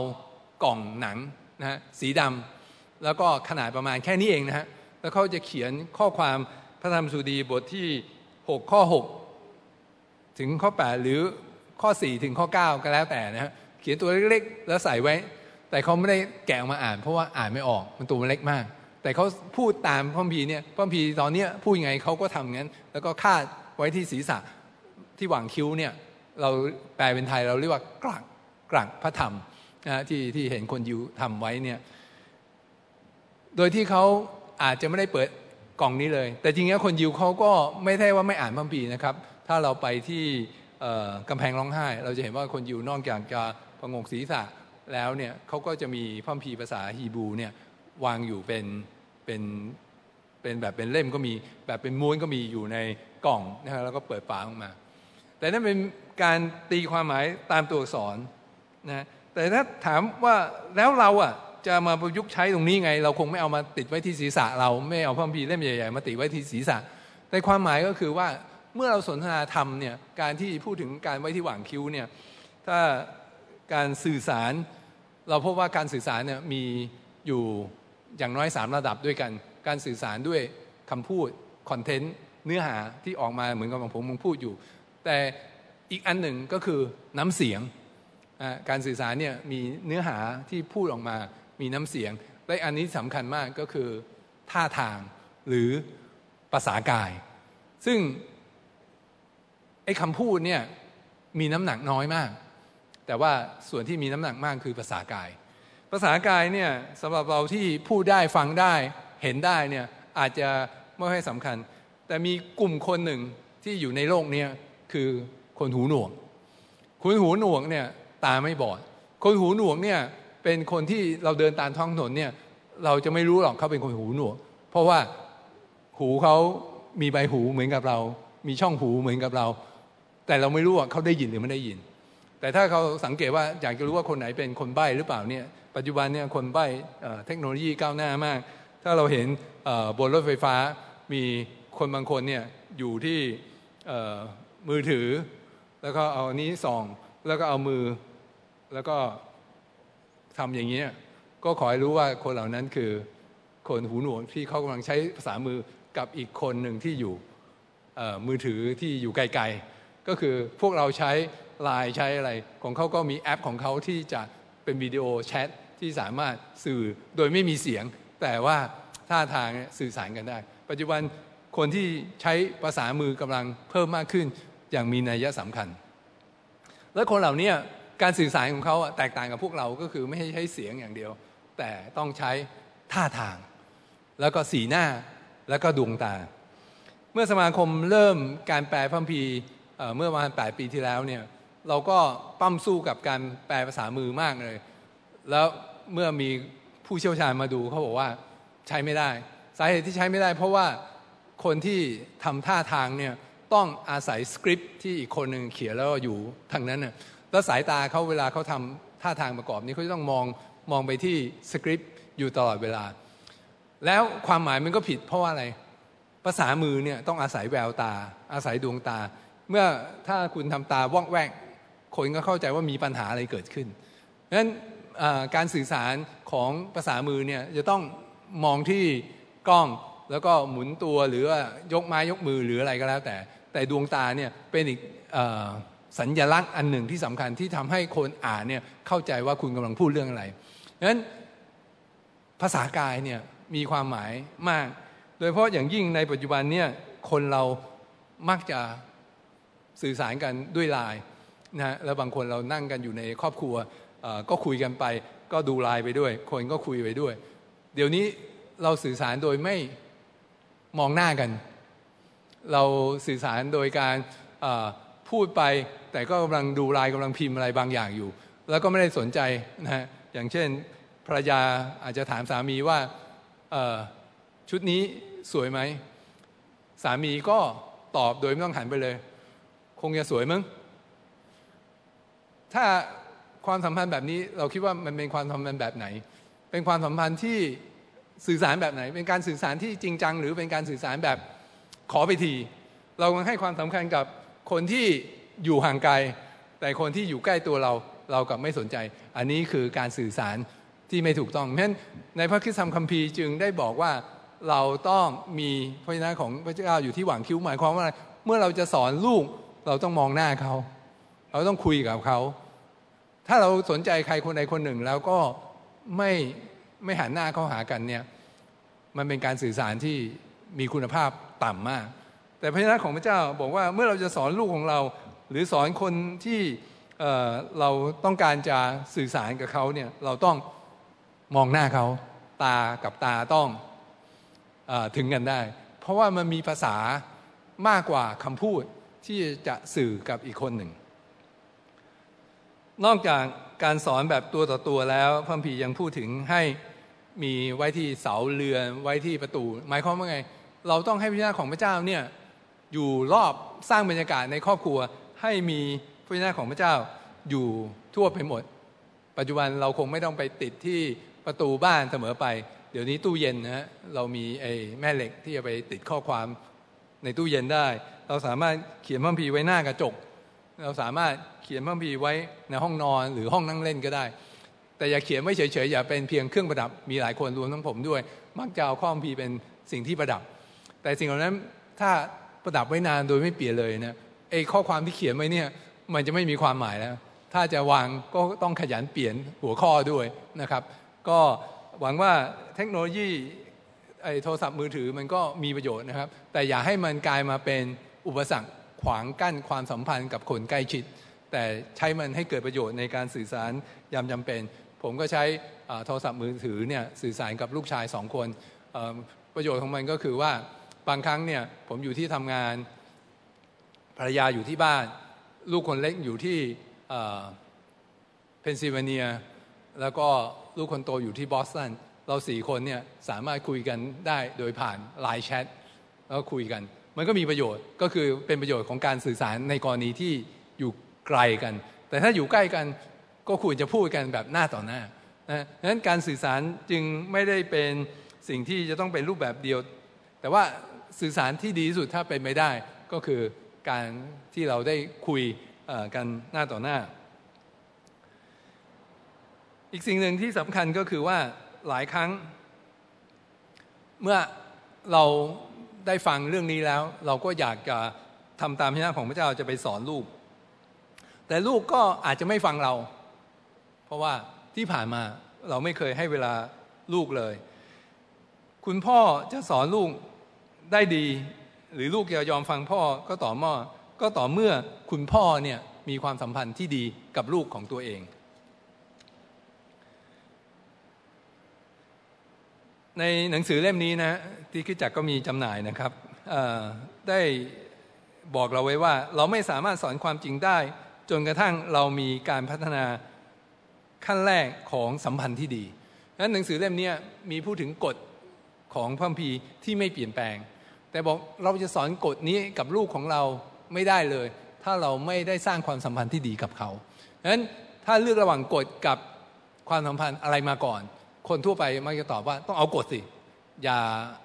Speaker 1: กล่องหนังนะฮะสีดำแล้วก็ขนาดประมาณแค่นี้เองนะฮะแล้วเขาจะเขียนข้อความพระธรรมสุดีบทที่ 6 ข้อ 6 ถึงข้อ 8 หรือข้อ 4 ถึงข้อ 9 ก็แล้วแต่นะฮะเขียนตัวเล็กๆ แล้วใส่ไว้ แต่เขาไม่ได้แกะออกมาอ่าน เพราะว่าอ่านไม่ออกมันตัวมันเล็กมาก แต่เขาพูดตามพ่อพีเนี่ยพ่อพีตอนเนี้ยพูดยังไงเขาก็ทำงั้น แล้วก็คาดไว้ที่ศีรษะที่หว่างคิ้วเนี่ยเราแปลเป็นไทยเราเรียกว่ากลักกลักพระธรรมนะที่ที่เห็นคนยิวทำไว้เนี่ยโดยที่เขาอาจจะไม่ได้เปิดกล่องนี้เลย แต่จริงๆคนยิวเขาก็ไม่ใช่ว่าไม่อ่านพระคัมภีนะครับ ถ้าเราไปที่กำแพงร้องไห้ เราจะเห็นว่าคนยิวนอกจากจะประงกศีรษะแล้วเนี่ยเขาก็จะมีพระคัมภีภาษาฮีบูเนี่ย วางอยู่เป็นเป็นเป็นแบบเป็นเล่มก็มีแบบเป็นม้วนก็มีอยู่ในกล่องนะครับแล้วก็เปิดฝาออกมา แต่นั่นเป็นการตีความหมายตามตัวอักษรนะแต่ถ้าถามว่าแล้วเราอะจะมาประยุกต์ใช้ตรงนี้ไง เราคงไม่เอามาติดไว้ที่ศีรษะเราไม่เอาพระคัมภีร์เล่มใหญ่ๆมาติดไว้ที่ศีรษะแต่ความหมายก็คือว่าเมื่อเราสนทนาธรรมเนี่ยการที่พูดถึงการไว้ที่หว่างคิ้วเนี่ยถ้าการสื่อสารเราพบว่าการสื่อสารเนี่ยมีอยู่ อย่างน้อยสามระดับด้วยกัน การสื่อสารด้วยคำพูดคอนเทนต์เนื้อหาที่ออกมาเหมือนกับผมมึงพูดอยู่ แต่อีกอันหนึ่งก็คือน้ำเสียงการสื่อสารเนี่ยมีเนื้อหาที่พูดออกมา มีน้ำเสียง และอันนี้สำคัญมากก็คือท่าทางหรือภาษากาย ซึ่งไอ้คำพูดเนี่ยมีน้ำหนักน้อยมาก แต่ว่าส่วนที่มีน้ำหนักมากคือภาษากาย ภาษากายเนี่ยสำหรับเราที่พูดได้ฟังได้เห็นได้เนี่ยอาจจะไม่ค่อยสำคัญ แต่มีกลุ่มคนหนึ่งที่อยู่ในโลกนี้คือคนหูหนวก คนหูหนวกเนี่ยตาไม่บอด คนหูหนวกเนี่ยเป็นคนที่เราเดินตามท้องถนนเนี่ยเราจะไม่รู้หรอกเขาเป็นคนหูหนวก เพราะว่าหูเขามีใบหูเหมือนกับเรา มีช่องหูเหมือนกับเรา แต่เราไม่รู้ว่าเขาได้ยินหรือไม่ได้ยิน แต่ถ้าเขาสังเกตว่าอยากจะรู้ว่าคนไหนเป็นคนใบ้หรือเปล่าเนี่ย ปัจจุบันเนี่ยคนใบ้เทคโนโลยีก้าวหน้ามาก ถ้าเราเห็นบนรถไฟฟ้ามีคนบางคนเนี่ยอยู่ที่มือถือ แล้วก็เอานี้ส่อง แล้วก็เอามือแล้วก็ทำอย่างนี้ก็ขอให้รู้ว่าคนเหล่านั้นคือคนหูหนวกที่เขากำลังใช้ภาษามือกับอีกคนหนึ่งที่อยู่มือถือที่อยู่ไกลๆ ก็คือพวกเราใช้ไลน์ใช้อะไร ของเขาก็มีแอปของเขาที่จะ เป็นวิดีโอแชทที่สามารถสื่อโดยไม่มีเสียง แต่ว่าท่าทางสื่อสารกันได้ ปัจจุบันคนที่ใช้ภาษามือกำลังเพิ่มมากขึ้นอย่างมีนัยสำคัญ และคนเหล่านี้การสื่อสารของเขาแตกต่างกับพวกเราก็คือไม่ใช่ใช้เสียงอย่างเดียว แต่ต้องใช้ท่าทาง แล้วก็สีหน้าแล้วก็ดวงตา เมื่อสมาคมเริ่มการแปลพัมภีเมื่อประมาณแปีที่แล้วเนี่ย เราก็ปั้มสู้กับการแปลภาษามือมากเลย แล้วเมื่อมีผู้เชี่ยวชาญมาดูเขาบอกว่าใช้ไม่ได้ สาเหตุที่ใช้ไม่ได้ เพราะว่าคนที่ทำท่าทางเนี่ยต้องอาศัยสคริปที่อีกคนหนึ่งเขียนแล้วอยู่ทางนั้นน่ยแล้วสายตาเขาเวลาเขาทำท่าทางประกอบนี้เขาจะต้องมองมองไปที่สคริปต์อยู่ตลอดเวลา แล้วความหมายมันก็ผิดเพราะว่าอะไร ภาษามือเนี่ยต้องอาศัยแววตา อาศัยดวงตา เมื่อถ้าคุณทำตาว่องแวก คนก็เข้าใจว่ามีปัญหาอะไรเกิดขึ้นเพราะฉะนั้นการสื่อสารของภาษามือเนี่ยจะต้องมองที่กล้องแล้วก็หมุนตัวหรือว่ายกไม้ยกมือหรืออะไรก็แล้วแต่ แต่ดวงตาเนี่ยเป็นอีกสัญญลักษณ์อันหนึ่งที่สำคัญที่ทำให้คนอ่านเนี่ยเข้าใจว่าคุณกำลังพูดเรื่องอะไรดังนั้นภาษากายเนี่ยมีความหมายมาก โดยเฉพาะอย่างยิ่งในปัจจุบันเนี่ยคนเรามักจะสื่อสารกันด้วยไลน์ นะแล้วบางคนเรานั่งกันอยู่ในครอบครัวก็คุยกันไป ก็ดูไลน์ไปด้วย คนก็คุยไปด้วย เดี๋ยวนี้เราสื่อสารโดยไม่มองหน้ากัน เราสื่อสารโดยการพูดไป แต่ก็กำลังดูลายกำลังพิมพ์อะไรบางอย่างอยู่ แล้วก็ไม่ได้สนใจนะฮะอย่างเช่นภรรยาอาจจะถามสามีว่าชุดนี้สวยไหม สามีก็ตอบโดยไม่ต้องหันไปเลย คงจะสวยมั้ง ถ้าความสัมพันธ์แบบนี้เราคิดว่ามันเป็นความสัมพันธ์แบบไหน เป็นความสัมพันธ์ที่สื่อสารแบบไหน เป็นการสื่อสารที่จริงจัง หรือเป็นการสื่อสารแบบขอไปที เรากำลังให้ความสำคัญกับคนที่อยู่ห่างไกล แต่คนที่อยู่ใกล้ตัวเราเรากับไม่สนใจ อันนี้คือการสื่อสารที่ไม่ถูกต้อง เพราะฉะนั้นในพระคิดธรรมคัมภีร์จึงได้บอกว่าเราต้องมีพระเจ้าของพระเจ้าอยู่ที่หว่างคิ้วหมายความว่าอะไรเมื่อเราจะสอนลูกเราต้องมองหน้าเขา เราต้องคุยกับเขา ถ้าเราสนใจใครคนใดคนหนึ่ง แล้วก็ไม่ไม่หันหน้าเข้าหากันเนี่ย มันเป็นการสื่อสารที่มีคุณภาพต่ำมาก แต่พระเจ้าของพระเจ้าบอกว่าเมื่อเราจะสอนลูกของเรา หรือสอนคนที่เเราต้องการจะสื่อสารกับเขาเนี่ยเราต้องมองหน้าเขาตากับตาต้องอถึงกันได้ เพราะว่ามันมีภาษามากกว่าคำพูดที่จะสื่อกับอีกคนหนึ่ง นอกจากการสอนแบบตัวต่อตัวแล้วพระพียังพูดถึงให้มีไว้ที่เสาเรือนไว้ที่ประตู หมายความว่าไง เราต้องให้พระเจ้าของพระเจ้าเนี่ยอยู่รอบสร้างบรรยากาศในครอบครัว ให้มีพระเจ้าของพระเจ้าอยู่ทั่วไปหมด ปัจจุบันเราคงไม่ต้องไปติดที่ประตูบ้านเสมอไป เดี๋ยวนี้ตู้เย็นนะฮะเรามีไอ้แม่เหล็กที่จะไปติดข้อความในตู้เย็นได้ เราสามารถเขียนพัมพีไว้หน้ากระจก เราสามารถเขียนพัมพีไว้ในห้องนอนหรือห้องนั่งเล่นก็ได้ แต่อย่าเขียนไว้เฉยๆอย่าเป็นเพียงเครื่องประดับมีหลายคนรวมทั้งผมด้วย มักจะเอาข้อพัมพีเป็นสิ่งที่ประดับ แต่สิ่งเหล่านั้นถ้าประดับไว้นานโดยไม่เปลี่ยนเลยนะไอ้ข้อความที่เขียนไว้เนี่ยมันจะไม่มีความหมายแล้ว ถ้าจะวางก็ต้องขยันเปลี่ยนหัวข้อด้วยนะครับ ก็หวังว่าเทคโนโลยีไอ้โทรศัพท์มือถือมันก็มีประโยชน์นะครับ แต่อย่าให้มันกลายมาเป็นอุปสรรค ขวางกั้นความสัมพันธ์กับคนใกล้ชิด แต่ใช้มันให้เกิดประโยชน์ในการสื่อสารยามจำเป็น ผมก็ใช้โทรศัพท์มือถือเนี่ยสื่อสารกับลูกชายสองคนประโยชน์ของมันก็คือว่าบางครั้งเนี่ยผมอยู่ที่ทำงานภรรยาอยู่ที่บ้าน ลูกคนเล็กอยู่ที่เพนซิลเวเนีย แล้วก็ลูกคนโตอยู่ที่บอสตันเราสี่คนเนี่ยสามารถคุยกันได้โดยผ่านไลน์แชทแล้วคุยกัน มันก็มีประโยชน์ก็คือเป็นประโยชน์ของการสื่อสารในกรณีที่อยู่ไกลกัน แต่ถ้าอยู่ใกล้กันก็ควรจะพูดกันแบบหน้าต่อหน้านะดังนั้นการสื่อสารจึงไม่ได้เป็นสิ่งที่จะต้องเป็นรูปแบบเดียว แต่ว่าสื่อสารที่ดีที่สุดถ้าเป็นไม่ได้ก็คือการที่เราได้คุยกันหน้าต่อหน้า อีกสิ่งหนึ่งที่สำคัญก็คือว่าหลายครั้ง เมื่อเรา ได้ฟังเรื่องนี้แล้ว เราก็อยากจะทำตามที่นัของพระเจ้าจะไปสอนลูก แต่ลูกก็อาจจะไม่ฟังเรา เพราะว่าที่ผ่านมาเราไม่เคยให้เวลาลูกเลย คุณพ่อจะสอนลูกได้ดี หรือลูกจะยอมฟังพ่อก็ต่อเมื่อก็ต่อเมื่อคุณพ่อเนี่ยมีความสัมพันธ์ที่ดีกับลูกของตัวเอง ในหนังสือเล่มนี้นะที่คิดจักก็มีจำหน่ายนะครับได้บอกเราไว้ว่า เราไม่สามารถสอนความจริงได้ จนกระทั่งเรามีการพัฒนาขั้นแรกของสัมพันธ์ที่ดีนั้นหนังสือเล่มนี้มีพูดถึงกฎของพระพีที่ไม่เปลี่ยนแปลง แต่บอกเราจะสอนกฎนี้กับลูกของเราไม่ได้เลย ถ้าเราไม่ได้สร้างความสัมพันธ์ที่ดีกับเขาดังนั้นถ้าเลือกระหว่างกฎกับความสัมพันธ์อะไรมาก่อน คนทั่วไปมักจะตอบว่าต้องเอากฎสิ อย่า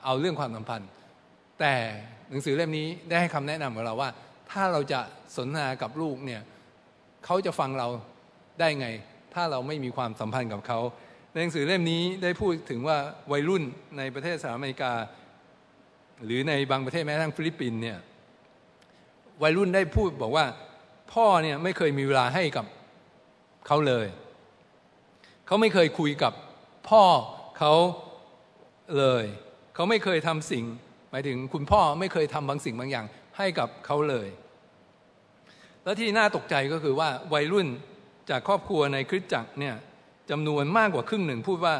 Speaker 1: เอาเรื่องความสัมพันธ์ แต่หนังสือเล่มนี้ได้ให้คำแนะนำกับเราว่า ถ้าเราจะสนทนากับลูกเนี่ยเขาจะฟังเราได้ไง ถ้าเราไม่มีความสัมพันธ์กับเขาในหนังสือเล่มนี้ได้พูดถึงว่าวัยรุ่นในประเทศสหรัฐอเมริกา หรือในบางประเทศแม้กระทั่งฟิลิปปินส์เนี่ยวัยรุ่นได้พูดบอกว่าพ่อเนี่ยไม่เคยมีเวลาให้กับเขาเลย เขาไม่เคยคุยกับ พ่อเขาเลย เขาไม่เคยทำสิ่ง หมายถึงคุณพ่อไม่เคยทำบางสิ่งบางอย่าง ให้กับเขาเลย แล้วที่น่าตกใจก็คือว่าวัยรุ่นจากครอบครัวในคริสตจักรเนี่ยจำนวนมากกว่าครึ่งหนึ่ง พูดว่า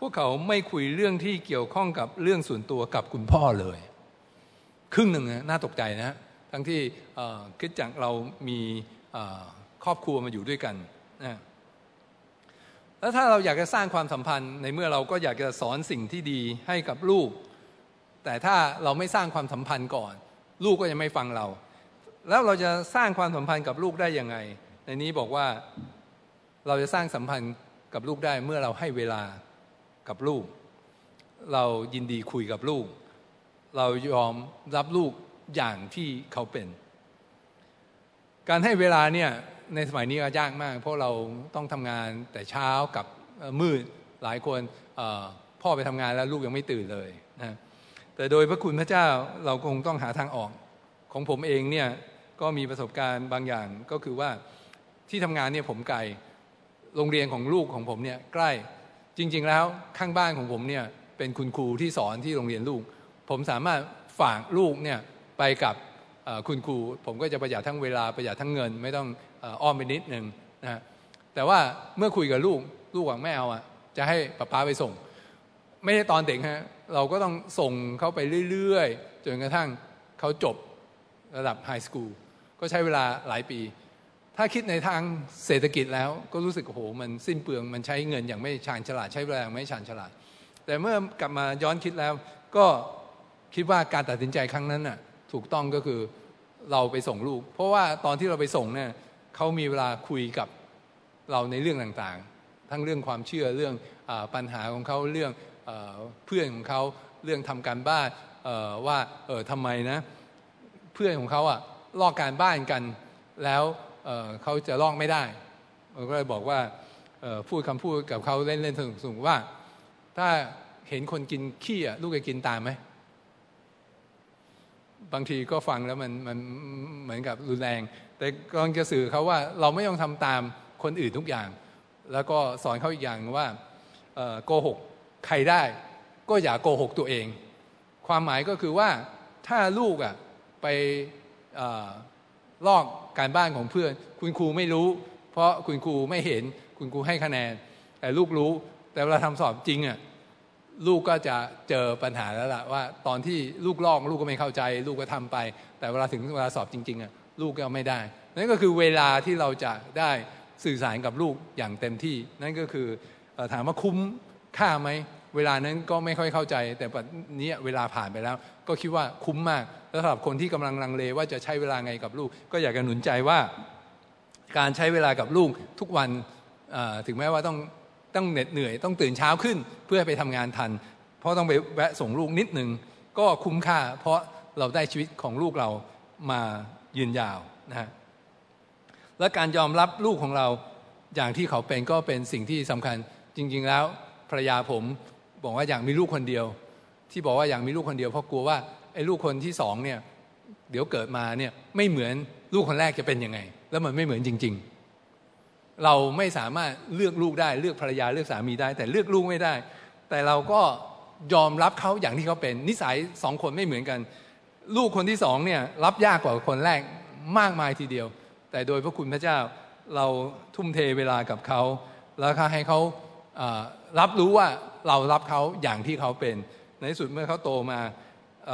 Speaker 1: พวกเขาไม่คุยเรื่องที่เกี่ยวข้องกับเรื่องส่วนตัวกับคุณพ่อเลย ครึ่งหนึ่งนะน่าตกใจนะทั้งที่คริสตจักรเรามีครอบครัวมาอยู่ด้วยกันนะ แล้วถ้าเราอยากจะสร้างความสัมพันธ์ในเมื่อเราก็อยากจะสอนสิ่งที่ดีให้กับลูก แต่ถ้าเราไม่สร้างความสัมพันธ์ก่อน ลูกก็จะไม่ฟังเรา แล้วเราจะสร้างความสัมพันธ์กับลูกได้ยังไง ในนี้บอกว่าเราจะสร้างสัมพันธ์กับลูกได้เมื่อเราให้เวลากับลูก เรายินดีคุยกับลูก เรายอมรับลูกอย่างที่เขาเป็น การให้เวลาเนี่ย ในสมัยนี้ก็ยากมาก เพราะเราต้องทำงานแต่เช้ากับมืดหลายคนพ่อไปทำงานแล้วลูกยังไม่ตื่นเลยนะแต่โดยพระคุณพระเจ้าเราคงต้องหาทางออก ของผมเองเนี่ยก็มีประสบการณ์บางอย่างก็คือว่าที่ทำงานเนี่ยผมไกลโรงเรียนของลูกของผมเนี่ยใกล้จริง ๆ แล้วข้างบ้านของผมเนี่ยเป็นคุณครูที่สอนที่โรงเรียนลูก ผมสามารถฝากลูกเนี่ยไปกับคุณครู ผมก็จะประหยัดทั้งเวลาประหยัดทั้งเงิน ไม่ต้อง อ้อมไปนิดหนึ่งนะแต่ว่าเมื่อคุยกับลูกลูกหวังไม่เอาอะจะให้ป้าป้าไปส่ง ไม่ใช่ตอนเด็กฮะเราก็ต้องส่งเขาไปเรื่อยๆ จนกระทั่งเขาจบระดับไฮสคูลก็ใช้เวลาหลายปี ถ้าคิดในทางเศรษฐกิจแล้วก็รู้สึกโอ้โหมันสิ้นเปลืองมันใช้เงินอย่างไม่ชาญฉลาดใช้เวลาอย่างไม่ชาญฉลาด แต่เมื่อกลับมาย้อนคิดแล้วก็คิดว่าการตัดสินใจครั้งนั้นน่ะถูกต้องก็คือเราไปส่งลูก เพราะว่าตอนที่เราไปส่งเนี่ย เขามีเวลาคุยกับเราในเรื่องต่างๆ ทั้งเรื่องความเชื่อเรื่องอปัญหาของเขาเรื่องอเพื่อนของเขาเรื่องทำการบ้านว่าเออทำไมนะ เพื่อนของเขาอะลอกการบ้านกัน แล้วเขาจะลอกไม่ได้ก็เลยบอกว่าพูดคำพูดกับเขาเล่นๆสนุกๆว่า ถ้าเห็นคนกินขี้ลูกจะกินตามไหม บางทีก็ฟังแล้วมันมันเหมือนกับรุนแรง แต่กำลังจะสื่อเขาว่าเราไม่ต้องทำตามคนอื่นทุกอย่าง แล้วก็สอนเขาอีกอย่างว่าโกหกใครได้ ก็อย่าโกหกตัวเอง ความหมายก็คือว่าถ้าลูกอะไปลอกการบ้านของเพื่อน คุณครูไม่รู้ เพราะคุณครูไม่เห็นคุณครูให้คะแนน แต่ลูกรู้แต่เวลาทำสอบจริงอะ ลูกก็จะเจอปัญหาแล้วล่ะว่า ตอนที่ลูกลอกลูกก็ไม่เข้าใจ ลูกก็ทำไป แต่เวลาถึงเวลาสอบจริงๆอะลูกก็ไม่ได้ นั่นก็คือเวลาที่เราจะได้สื่อสารกับลูกอย่างเต็มที่ นั่นก็คือถามว่าคุ้มค่าไหมเวลานั้นก็ไม่ค่อยเข้าใจ แต่ปัจนี้เวลาผ่านไปแล้ว ก็คิดว่าคุ้มมากแล้วสำหรับคนที่กำลังลังเลว่าจะใช้เวลาไงกับลูก ก็อยากจะหนุนใจว่า การใช้เวลากับลูกทุกวันถึงแม้ว่าต้อง ต้องเหน็ดเหนื่อยต้องตื่นเช้าขึ้นเพื่อไปทำงานทัน เพราะต้องไปแวะส่งลูกนิดหนึ่งก็คุ้มค่า เพราะเราได้ชีวิตของลูกเรามายืนยาวนะฮะและการยอมรับลูกของเราอย่างที่เขาเป็นก็เป็นสิ่งที่สำคัญจริง ๆ แล้วภรรยาผมบอกว่าอยากมีลูกคนเดียว ที่บอกว่าอยากมีลูกคนเดียวเพราะกลัวว่าไอ้ลูกคนที่สองเนี่ยเดี๋ยวเกิดมาเนี่ยไม่เหมือนลูกคนแรกจะเป็นยังไง แล้วมันไม่เหมือนจริง ๆ เราไม่สามารถเลือกลูกได้ เลือกภรรยาเลือกสามีได้ แต่เลือกลูกไม่ได้ แต่เราก็ยอมรับเขาอย่างที่เขาเป็น นิสัยสองคนไม่เหมือนกัน ลูกคนที่สองเนี่ยรับยากกว่าคนแรกมากมายทีเดียว แต่โดยพระคุณพระเจ้าเราทุ่มเทเวลากับเขา แล้วก็ให้เขารับรู้ว่าเรารับเขาอย่างที่เขาเป็น ในที่สุดเมื่อเขาโตมาอ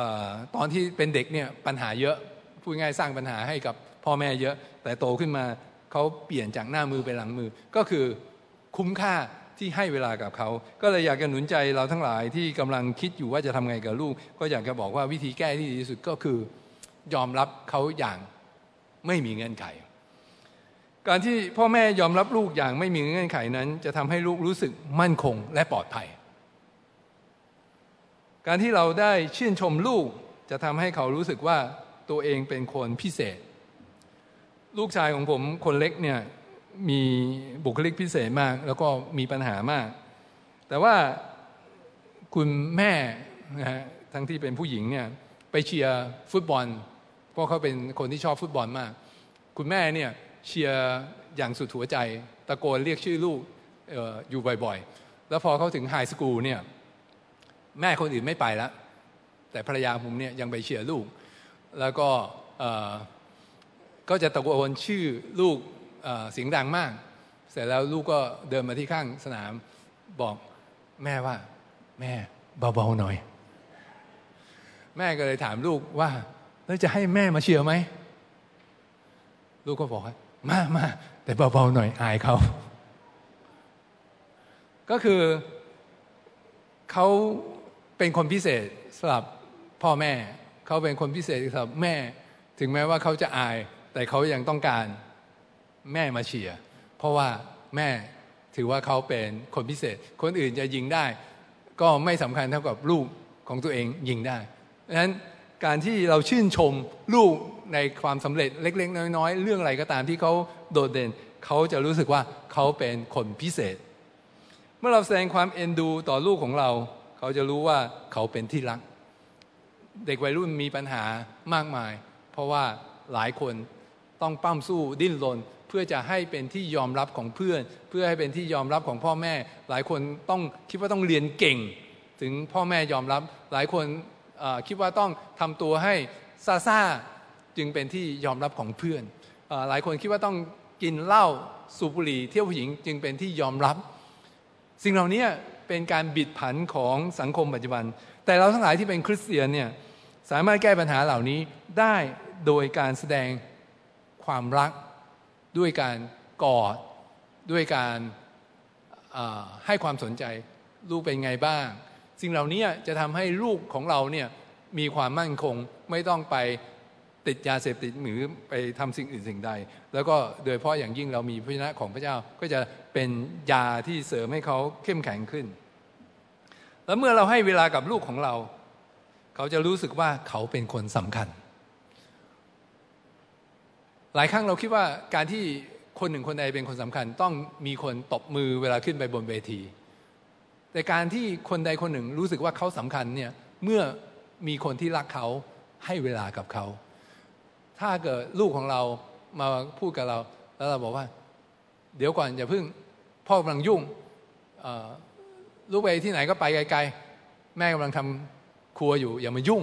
Speaker 1: ตอนที่เป็นเด็กเนี่ยปัญหาเยอะพูดง่ายสร้างปัญหาให้กับพ่อแม่เยอะ แต่โตขึ้นมา เขาเปลี่ยนจากหน้ามือไปหลังมือ ก็คือคุ้มค่าที่ให้เวลากับเขา ก็เลยอยากจะหนุนใจเราทั้งหลายที่กำลังคิดอยู่ว่าจะทำไงกับลูก ก็อยากจะบอกว่าวิธีแก้ที่ดีที่สุดก็คือยอมรับเขาอย่างไม่มีเงื่อนไข การที่พ่อแม่ยอมรับลูกอย่างไม่มีเงื่อนไขนั้น จะทำให้ลูกรู้สึกมั่นคงและปลอดภัย การที่เราได้ชื่นชมลูกจะทำให้เขารู้สึกว่าตัวเองเป็นคนพิเศษ ลูกชายของผมคนเล็กเนี่ยมีบุคลิกพิเศษมาก แล้วก็มีปัญหามาก แต่ว่าคุณแม่นะฮะทั้งที่เป็นผู้หญิงเนี่ยไปเชียร์ฟุตบอล เพราะเขาเป็นคนที่ชอบฟุตบอลมาก คุณแม่เนี่ยเชียร์อย่างสุดหัวใจตะโกนเรียกชื่อลูกอออยู่บ่อยๆ แล้วพอเขาถึงไฮสคูลเนี่ยแม่คนอื่นไม่ไปแล้ว แต่ภรรยาผมเนี่ยยังไปเชียร์ลูก แล้วก็ ก็จะตะโกนชื่อลูกเสียงดังมาก เสร็จแล้วลูกก็เดินมาที่ข้างสนามบอกแม่ว่า แม่เบาๆหน่อย แม่ก็เลยถามลูกว่าแล้วจะให้แม่มาเชียร์ไหม ลูกก็บอกว่ามามาแต่เบาๆหน่อยอายเขา ก็คือเขาเป็นคนพิเศษสำหรับพ่อแม่ เขาเป็นคนพิเศษสำหรับแม่ ถึงแม้ว่าเขาจะอาย แต่เขายังต้องการแม่มาเชียร์เพราะว่าแม่ถือว่าเขาเป็นคนพิเศษ คนอื่นจะยิงได้ ก็ไม่สำคัญเท่ากับลูกของตัวเองยิงได้ดังนั้นการที่เราชื่นชมลูกในความสำเร็จเล็ก ๆ น้อย ๆ เรื่องอะไรก็ตามที่เขาโดดเด่น เขาจะรู้สึกว่าเขาเป็นคนพิเศษ เมื่อเราแสดงความเอ็นดูต่อลูกของเรา เขาจะรู้ว่าเขาเป็นที่รัก เด็กวัยรุ่นมีปัญหามากมาย เพราะว่าหลายคน ต้องปั้มสู้ดิ้นรนเพื่อจะให้เป็นที่ยอมรับของเพื่อน เพื่อให้เป็นที่ยอมรับของพ่อแม่ หลายคนต้องคิดว่าต้องเรียนเก่ง ถึงพ่อแม่ยอมรับ หลายคนคิดว่าต้องทำตัวให้ซาซาจึงเป็นที่ยอมรับของเพื่อนหลายคนคิดว่าต้องกินเหล้าสูบบุหรี่เที่ยวผู้หญิงจึงเป็นที่ยอมรับ สิ่งเหล่านี้เป็นการบิดผันของสังคมปัจจุบัน แต่เราทั้งหลายที่เป็นคริสเตียนเนี่ยสามารถแก้ปัญหาเหล่านี้ได้โดยการแสดง ความรัก ด้วยการกอด ด้วยการให้ความสนใจลูกเป็นไงบ้าง สิ่งเหล่านี้จะทำให้ลูกของเราเนี่ยมีความมั่นคงไม่ต้องไปติดยาเสพติดหรือไปทำสิ่งอื่นสิ่งใด แล้วก็โดยเฉพาะอย่างยิ่งเรามีพระชนะของพระเจ้าก็จะเป็นยาที่เสริมให้เขาเข้มแข็งขึ้น แล้วเมื่อเราให้เวลากับลูกของเรา เขาจะรู้สึกว่าเขาเป็นคนสำคัญ หลายครั้งเราคิดว่าการที่คนหนึ่งคนใดเป็นคนสำคัญ ต้องมีคนตบมือเวลาขึ้นไปบนเวที แต่การที่คนใดคนหนึ่งรู้สึกว่าเขาสำคัญเนี่ยเมื่อมีคนที่รักเขาให้เวลากับเขา ถ้าเกิดลูกของเรามาพูดกับเรา แล้วเราบอกว่า เดี๋ยวก่อนอย่าเพิ่งพ่อกำลังยุ่งลูกไปที่ไหนก็ไปไกลๆ แม่กำลังทำครัวอยู่อย่ามายุ่ง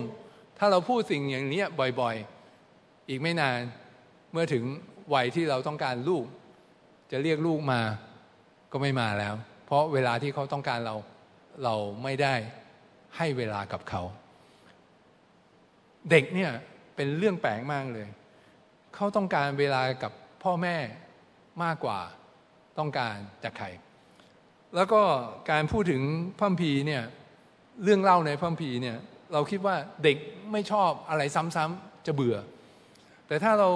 Speaker 1: ถ้าเราพูดสิ่งอย่างนี้บ่อยๆ อีกไม่นาน เมื่อถึงวัยที่เราต้องการลูก จะเรียกลูกมาก็ไม่มาแล้ว เพราะเวลาที่เขาต้องการเราเราไม่ได้ให้เวลากับเขา เด็กเนี่ยเป็นเรื่องแปลกมากเลย เขาต้องการเวลากับพ่อแม่มากกว่าต้องการจากใคร แล้วก็การพูดถึงพัมพีเนี่ยเรื่องเล่าในพัมพีเนี่ยเราคิดว่าเด็กไม่ชอบอะไรซ้ำๆจะเบื่อ แต่ถ้าเรา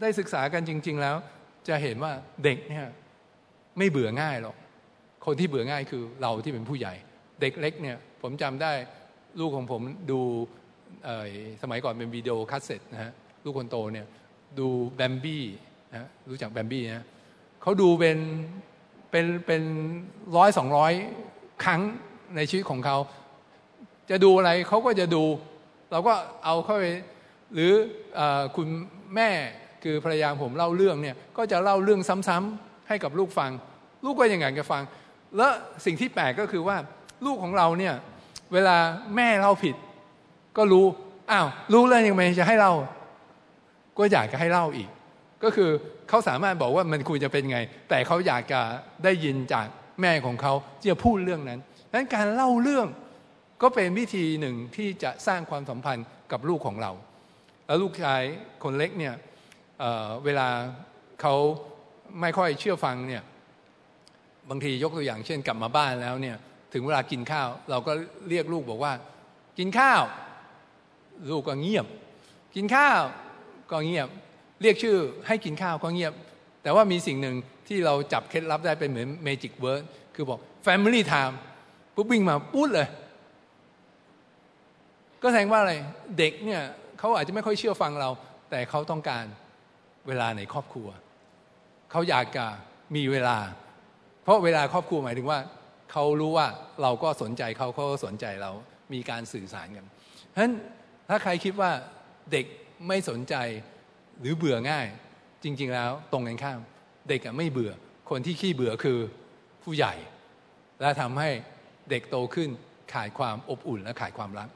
Speaker 1: ได้ศึกษากันจริง ๆ แล้ว จะเห็นว่าเด็กเนี่ยไม่เบื่อง่ายหรอก คนที่เบื่อง่ายคือเราที่เป็นผู้ใหญ่ เด็กเล็กเนี่ยผมจำได้ลูกของผมดูสมัยก่อนเป็นวิดีโอคัสเซ็ตนะฮะลูกคนโตเนี่ยดูแบมบี้นะรู้จักแบมบี้นะเขาดูเป็นเป็นเป็นร้อยสองร้อยครั้งในชีวิตของเขา จะดูอะไรเขาก็จะดู เราก็เอาเข้าไป หรืออคุณแม่ คือภรรยาผมเล่าเรื่องเนี่ยก็จะเล่าเรื่องซ้ำๆให้กับลูกฟัง ลูกก็ยังไงจะฟัง แล้วสิ่งที่แปลกก็คือว่าลูกของเราเนี่ยเวลาแม่เล่าผิด ก็รู้อ้าวรู้แล้วยังไงจะให้เล่า ก็อยากจะให้เล่าอีก ก็คือเขาสามารถบอกว่ามันควรจะเป็นไง แต่เขาอยากจะได้ยินจากแม่ของเขาที่จะพูดเรื่องนั้นดังนั้นการเล่าเรื่องก็เป็นวิธีหนึ่งที่จะสร้างความสัมพันธ์กับลูกของเรา แล้วลูกชายคนเล็กเนี่ย เเวลาเขาไม่ค่อยเชื่อฟังเนี่ยบางทียกตัวอย่างเช่นกลับมาบ้านแล้วเนี่ยถึงเวลากินข้าว เราก็เรียกลูกบอกว่า กินข้าว ลูกก็เงียบ กินข้าวก็เงียบ เรียกชื่อให้กินข้าวก็เงียบ แต่ว่ามีสิ่งหนึ่งที่เราจับเคล็ดลับได้เป็นเหมือน magic word คือบอก Family Time ปุ๊บวิ่งมาปุ๊บเลย ก็แสดงว่าอะไร เด็กเนี่ยเขาอาจจะไม่ค่อยเชื่อฟังเรา แต่เขาต้องการ เวลาในครอบครัว เขาอยากจะมีเวลา เพราะเวลาครอบครัวหมายถึงว่า เขารู้ว่าเราก็สนใจเขาเขาก็สนใจเรา มีการสื่อสารกันเพราะฉะนั้นถ้าใครคิดว่าเด็กไม่สนใจหรือเบื่อง่าย จริง ๆ แล้วตรงกันข้าม เด็กไม่เบื่อ คนที่ขี้เบื่อคือผู้ใหญ่ และทำให้เด็กโตขึ้นขาดความอบอุ่นและขาดความรัก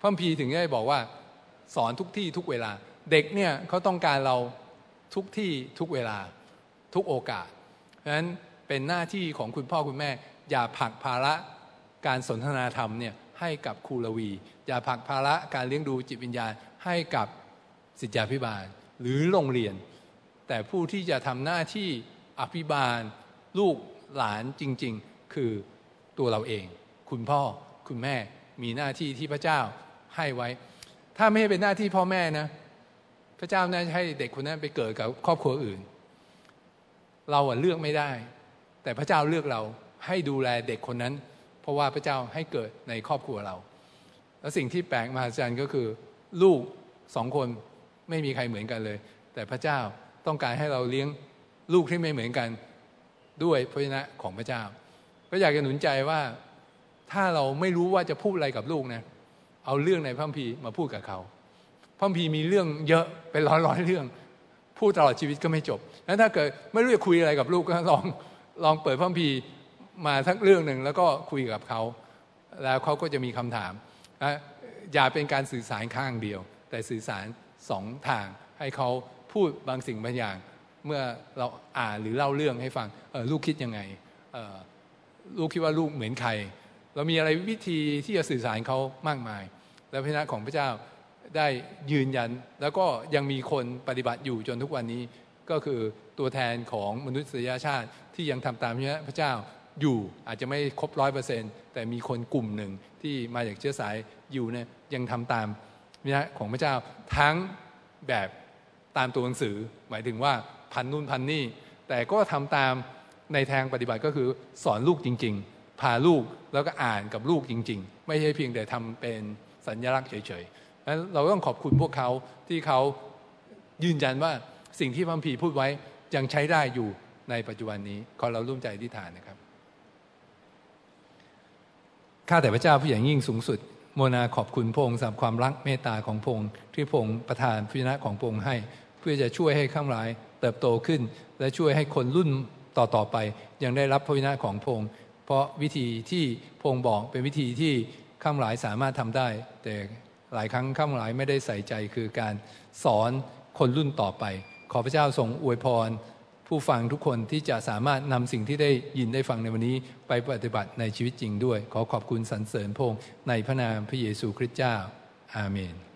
Speaker 1: พระพีถึงได้บอกว่า สอนทุกที่ทุกเวลา เด็กเนี่ยเขาต้องการเราทุกที่ทุกเวลาทุกโอกาสเพราะฉะนั้นเป็นหน้าที่ของคุณพ่อคุณแม่ อย่าผลักภาระการสนทนาธรรมเนี่ยให้กับครูลวี อย่าผลักภาระการเลี้ยงดูจิตวิญญาณให้กับสิทธาพิบาล หรือโรงเรียน แต่ผู้ที่จะทำหน้าที่อภิบาล ลูกหลานจริง ๆ คือตัวเราเอง คุณพ่อคุณแม่มีหน้าที่ที่พระเจ้าให้ไว้ ถ้าไม่เป็นหน้าที่พ่อแม่นะ พระเจ้าน่าจะให้เด็กคนนั้นไปเกิดกับครอบครัวอื่น เราเลือกไม่ได้ แต่พระเจ้าเลือกเราให้ดูแลเด็กคนนั้น เพราะว่าพระเจ้าให้เกิดในครอบครัวเรา แล้วสิ่งที่แปลกมหัศจรรย์ก็คือ ลูกสองคนไม่มีใครเหมือนกันเลย แต่พระเจ้าต้องการให้เราเลี้ยงลูกที่ไม่เหมือนกันด้วยพระชนะของพระเจ้า ก็อยากจะหนุนใจว่าถ้าเราไม่รู้ว่าจะพูดอะไรกับลูกนะ เอาเรื่องในพระคัมภีร์มาพูดกับเขา พระคัมภีมีเรื่องเยอะเป็นร้อยร้อยเรื่อง พูดตลอดชีวิตก็ไม่จบแล้วถ้าเกิดไม่รู้จะคุยอะไรกับลูกก็ลองลองเปิดพระคัมภีมาสักเรื่องหนึ่งแล้วก็คุยกับเขาแล้วเขาก็จะมีคำถามนะอย่าเป็นการสื่อสารข้างเดียว แต่สื่อสารสองทาง ให้เขาพูดบางสิ่งบางอย่าง เมื่อเราอ่านหรือเล่าเรื่องให้ฟังลูกคิดยังไงลูกคิดว่าลูกเหมือนใคร เรามีอะไรวิธีที่จะสื่อสารเขามากมาย แล้วพระนะของพระเจ้า ได้ยืนยัน แล้วก็ยังมีคนปฏิบัติอยู่จนทุกวันนี้ก็คือตัวแทนของมนุษยชาติที่ยังทำตามพระเจ้าอยู่อาจจะไม่ครบร้อยเปอร์เซ็นต์แต่มีคนกลุ่มหนึ่งที่มาจากเชื้อสายอยู่เนี่ยยังทำตามเนี่ยของพระเจ้าทั้งแบบตามตัวหนังสือ หมายถึงว่าพันนู่นพันนี่ แต่ก็ทำตามในทางปฏิบัติก็คือสอนลูกจริง ๆ พาลูกแล้วก็อ่านกับลูกจริง ๆ ไม่ใช่เพียงแต่ทำเป็นสัญลักษณ์เฉยๆ นั้นเราต้องขอบคุณพวกเขาที่เขายืนยันว่าสิ่งที่พระพีพูดไว้ยังใช้ได้อยู่ในปัจจุบันนี้ ขอเราร่วมใจอธิษฐานนะครับ ข้าแต่พระเจ้าผู้ใหญ่ยิ่งสูงสุด โมนาขอบคุณพระองค์สำหรับความรักเมตตาของพระองค์ที่พระองค์ประทานพิจนะของพระองค์ให้ เพื่อจะช่วยให้ข้างหลาย เติบโตขึ้น และช่วยให้คนรุ่นต่อต่อไป ยังได้รับพระวินะของพระองค์เพราะวิธีที่พระองค์บอกเป็นวิธีที่ข้างหลายสามารถทำได้ แต่ หลายครั้งข้างหลายไม่ได้ใส่ใจคือการสอนคนรุ่นต่อไป ขอพระเจ้าทรงอวยพร ผู้ฟังทุกคนที่จะสามารถนำสิ่งที่ได้ยินได้ฟังในวันนี้ ไปปฏิบัติในชีวิตจริงด้วย ขอขอบคุณสรรเสริญพงในพระนามพระเยซูคริสต์เจ้า อาเมน